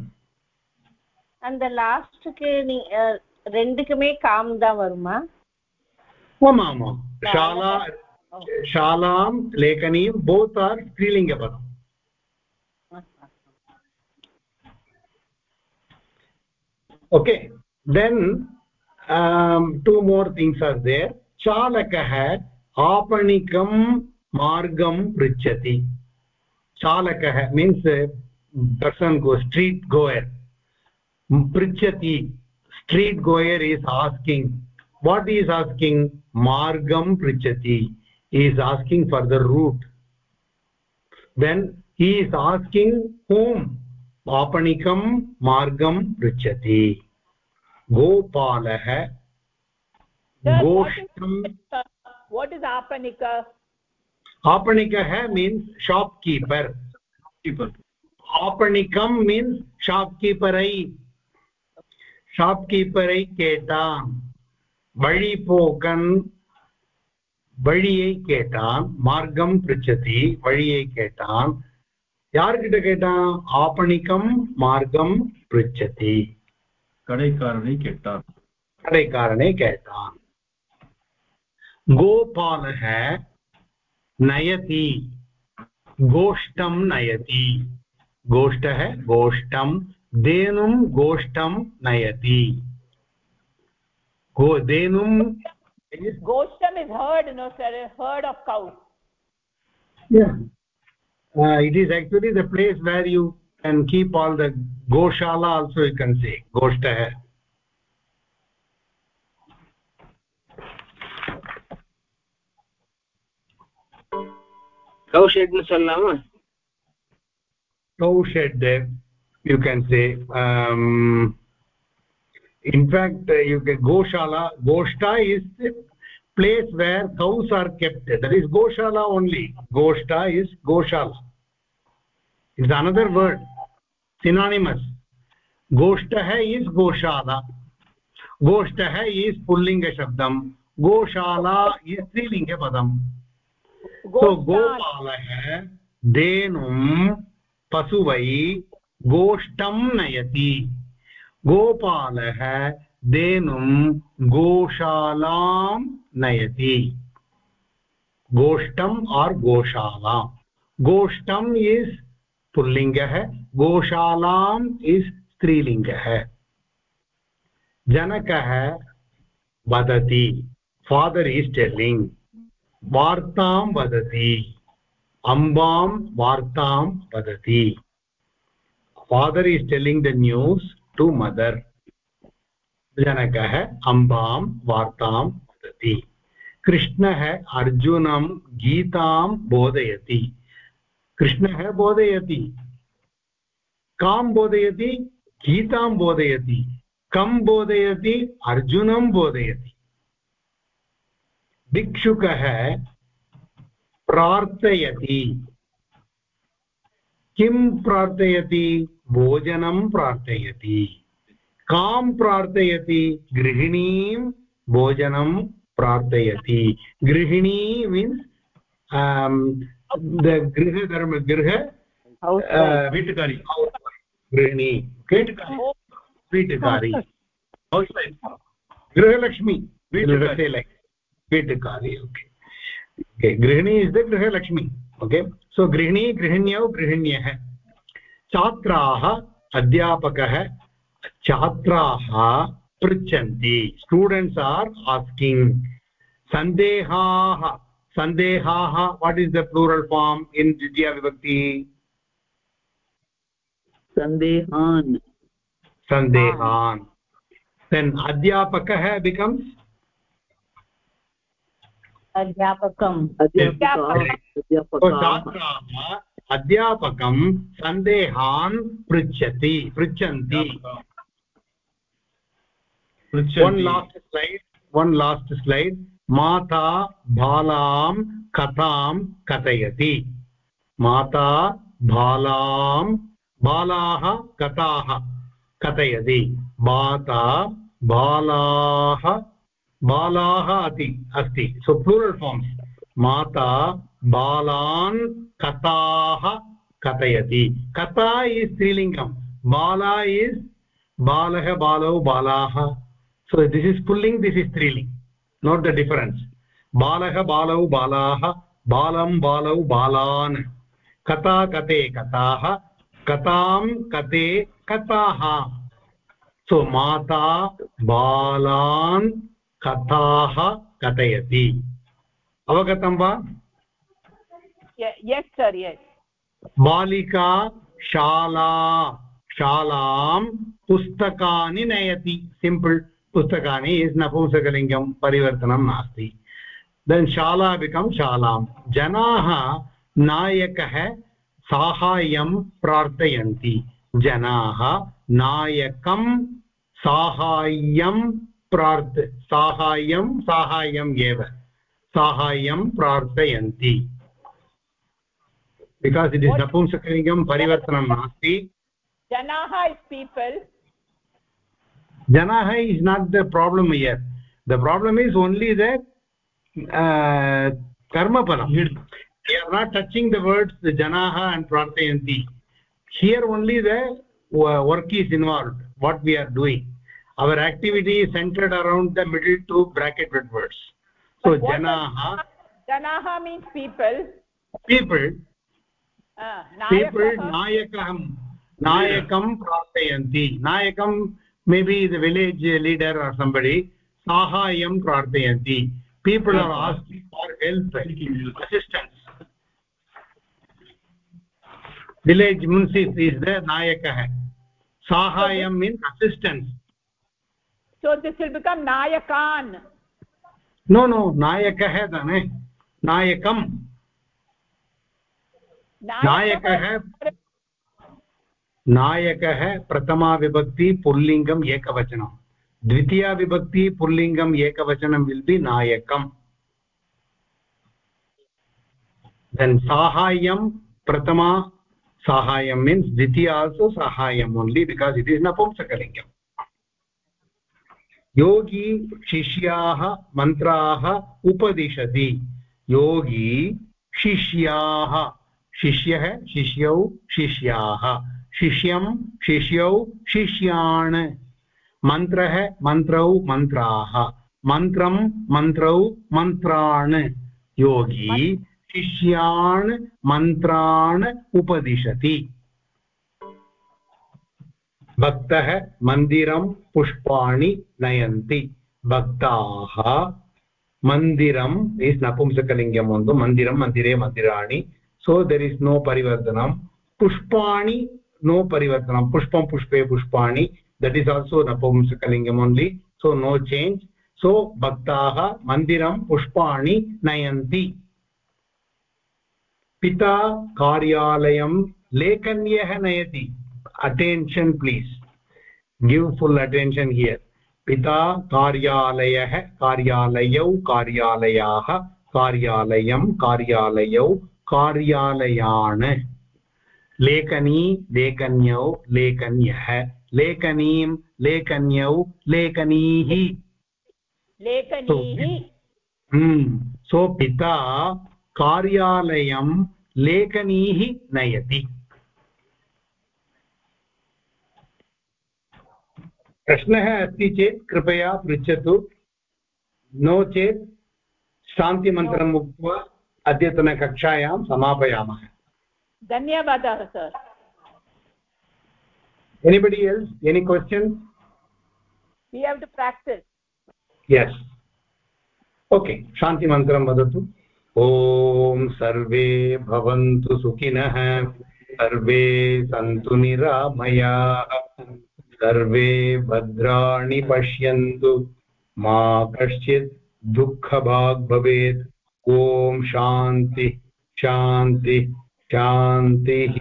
அந்த லாஸ்டுக்கு நீ அஹ், ரெண்டுக்குமே காம் தான் வருமா आम् आम् आम् शाला शालां लेखनीं बोत् आर् स्त्रीलिङ्गपदम् okay then um, two more things are there चालकः आपणिकं मार्गं पृच्छति चालकः means person go street goer पृछति street goer is asking what is asking मार्गं पृच्छति is asking for the route then is asking whom आपणिकं मार्गं पृच्छति गोपालः गोष्ठं what is आपणिक apanikah means shopkeeper keeper apanikam means shopkeeperai shopkeeperai கேட்டான் வழி போக்கன் வழியை கேட்டான் மார்க்கம் பிரிச்சதி வழியை கேட்டான் யார்கிட்ட கேட்டான் ஆப்பணிக்கம் மார்க்கம் பிரிச்சதி கடைக்காரனை கேட்டார் கடைக்காரனை கேட்டான் गोपालः नयति। गोष्ठ नयति। गोष्ठः गोष्ठ। धेनुं गोष्ठं नयति। गो धेनुं गोष्ठम् is herd no sir herd of cow it is actually the place where you can keep all the goshala also you can say गोष्ठः cow shed nu sollama cow shed you can say um in fact uh, you can goshala goshta is the place where cows are kept that is goshala only goshta is goshala is another word synonymous goshta hai is goshala goshta hai is pullinga shabdam goshala is strilinga padam गोपालः धेनुं पशुवै गोष्ठं नयति। गोपालः धेनुं गोशालां नयति। गोष्ठम् आर् गोशाला गोष्ठम् is पुल्लिङ्गः गोशालाम् is स्त्रीलिङ्गः। जनकः वदति फादर् इस् टेल्लिङ्ग् वार्तां वदति। अम्बां वार्तां वदति। Father is telling the news to mother जनकः अम्बां वार्तां वदति। कृष्णः अर्जुनं गीतां बोधयति। कृष्णः बोधयति। कां बोधयति? गीतां बोधयति। कं बोधयति? अर्जुनं बोधयति। भिक्षुकः प्रार्थयति। किं प्रार्थयति? भोजनं प्रार्थयति। कां प्रार्थयति? गृहिणीं भोजनं प्रार्थयति। गृहिणी मीन्स् गृहधर्म um, गृह वीटकारी uh, गृहिणी गृहलक्ष्मी. kari okay. Okay grihini is the griha lakshmi okay. So grihini grihinyau grihinyah छात्राः अध्यापकः छात्राः पृच्छन्ति। स्टूडेण्ट्स् आर् आस्किङ्ग् सन्देहाः सन्देहाः what is the plural form in द्वितीया सन्देहान्। सन्देहान्। देन् अध्यापकः बिकम्स् अध्यापकम्। अध्यापकाः अध्यापकाः छात्राः अध्यापकं सन्देहान् पृच्छति पृच्छन्ति। One last slide one last slide. माता बालां कथां कथयति। माता बालां बालाः कथाः कथयति। माता बालाः बालाः अति, अस्ति। सो प्लूरल् फार्म्स् माता, बालान् कथाः कथयति। कथा इस् स्त्रीलिङ्गं बाला इस् बालः, बालौ, बालाः। सो दिस् इस् पुल्लिङ्ग् दिस् इस् स्त्रीलिङ्ग् नोट् द डिफरेन्स् बालः, बालौ, बालाः। बालं, बालौ, बालान्। कथा, कथे, कथाः। कथां, कथे, कथाः। सो माता, बालान् katayati avagatam va Ye- yes sir yes. बालिका शाला शालां पुस्तकानि नयति। सिम्पल् पुस्तकानि इस् नपुंसकलिङ्गं परिवर्तनं नास्ति। देन् शाला बिकम् शालां। जनाः नायकः साहाय्यं प्रार्थयन्ति। जनाः नायकं साहाय्यं प्रार्थ साहाय्यं साहाय्यम् एव साहाय्यं प्रार्थयन्ति बिकास् इट् इस् नपुंसकलिङ्गं परिवर्तनं नास्ति janaha is not the problem here the problem is only the uh, karma palam we are not touching the words the janaha and prarthayanti here only the uh, work is involved what we are doing our activity is centered around the middle two bracketed words so what janaha janaha means people people uh, people nayakam nayakam prarthayanti nayakam maybe the village leader or somebody sahayam prarthayanti people are asking for help assistance village munsif is the nayakah sahayam means assistance so this will become nayakan no no nayakah dane nayakam नायकः नायकः प्रथमा विभक्ति पुल्लिङ्गम् एकवचनं द्वितीया विभक्ति पुल्लिङ्गम् एकवचनं will be नायकम्। Then साहाय्यं प्रथमा साहाय्यं मीन्स् द्वितीया आल्सो साहाय्यम् ओन्लि बिकास् इट् इस् नपुंसकलिङ्गम् योगी शिष्याः मन्त्राः उपदिशति। योगी शिष्याः। शिष्यः शिष्यौ शिष्याः। शिष्यं शिष्यौ शिष्यान्। मन्त्रः मन्त्रौ मन्त्राः। मन्त्रं मन्त्रौ मन्त्रान्। योगी शिष्यान् मन्त्रान् उपदिशति। भक्तः मन्दिरं पुष्पाणि नयन्ति भक्ताः मन्दिरम् इस् नपुंसकलिङ्गम् ಒಂದು मन्दिरं मन्दिरे मन्दिराणि so there is no parivartanam pushpani no parivartanam pushpam pushpe pushpani that is also napumsakalingam only so no change so bhaktaah mandiram pushpani nayanti पिता कार्यालयं लेखन्यः नयति attention please. Give full attention here. पिता कार्यालयः कार्यालयौ कार्यालयाः कार्यालयं कार्यालयौ कार्यालयान् लेखनी लेखन्यौ लेखन्यः लेखनीं लेखन्यौ लेखनीः हम्म सो पिता कार्यालयं लेखनीः नयति प्रश्नः अस्ति चेत् कृपया पृच्छतु। नो चेत् शान्तिमन्त्रम् उक्त्वा अद्यतनकक्षायां समापयामः। धन्यवादः sir anybody else? Any questions? We have to practice. Yes. Okay shanti mantram vadatu ॐ सर्वे भवन्तु सुखिनः। सर्वे सन्तु निरामयाः। सर्वे भद्राणि पश्यन्तु। मा कश्चित् दुःखभाग् भवेत्। ॐ शान्ति शान्ति शान्तिः।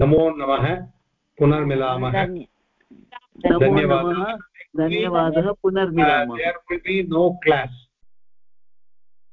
नमो नमः। पुनर्मिलामः। नमः। धन्यवादः। पुनर्मिलामः। Be no class.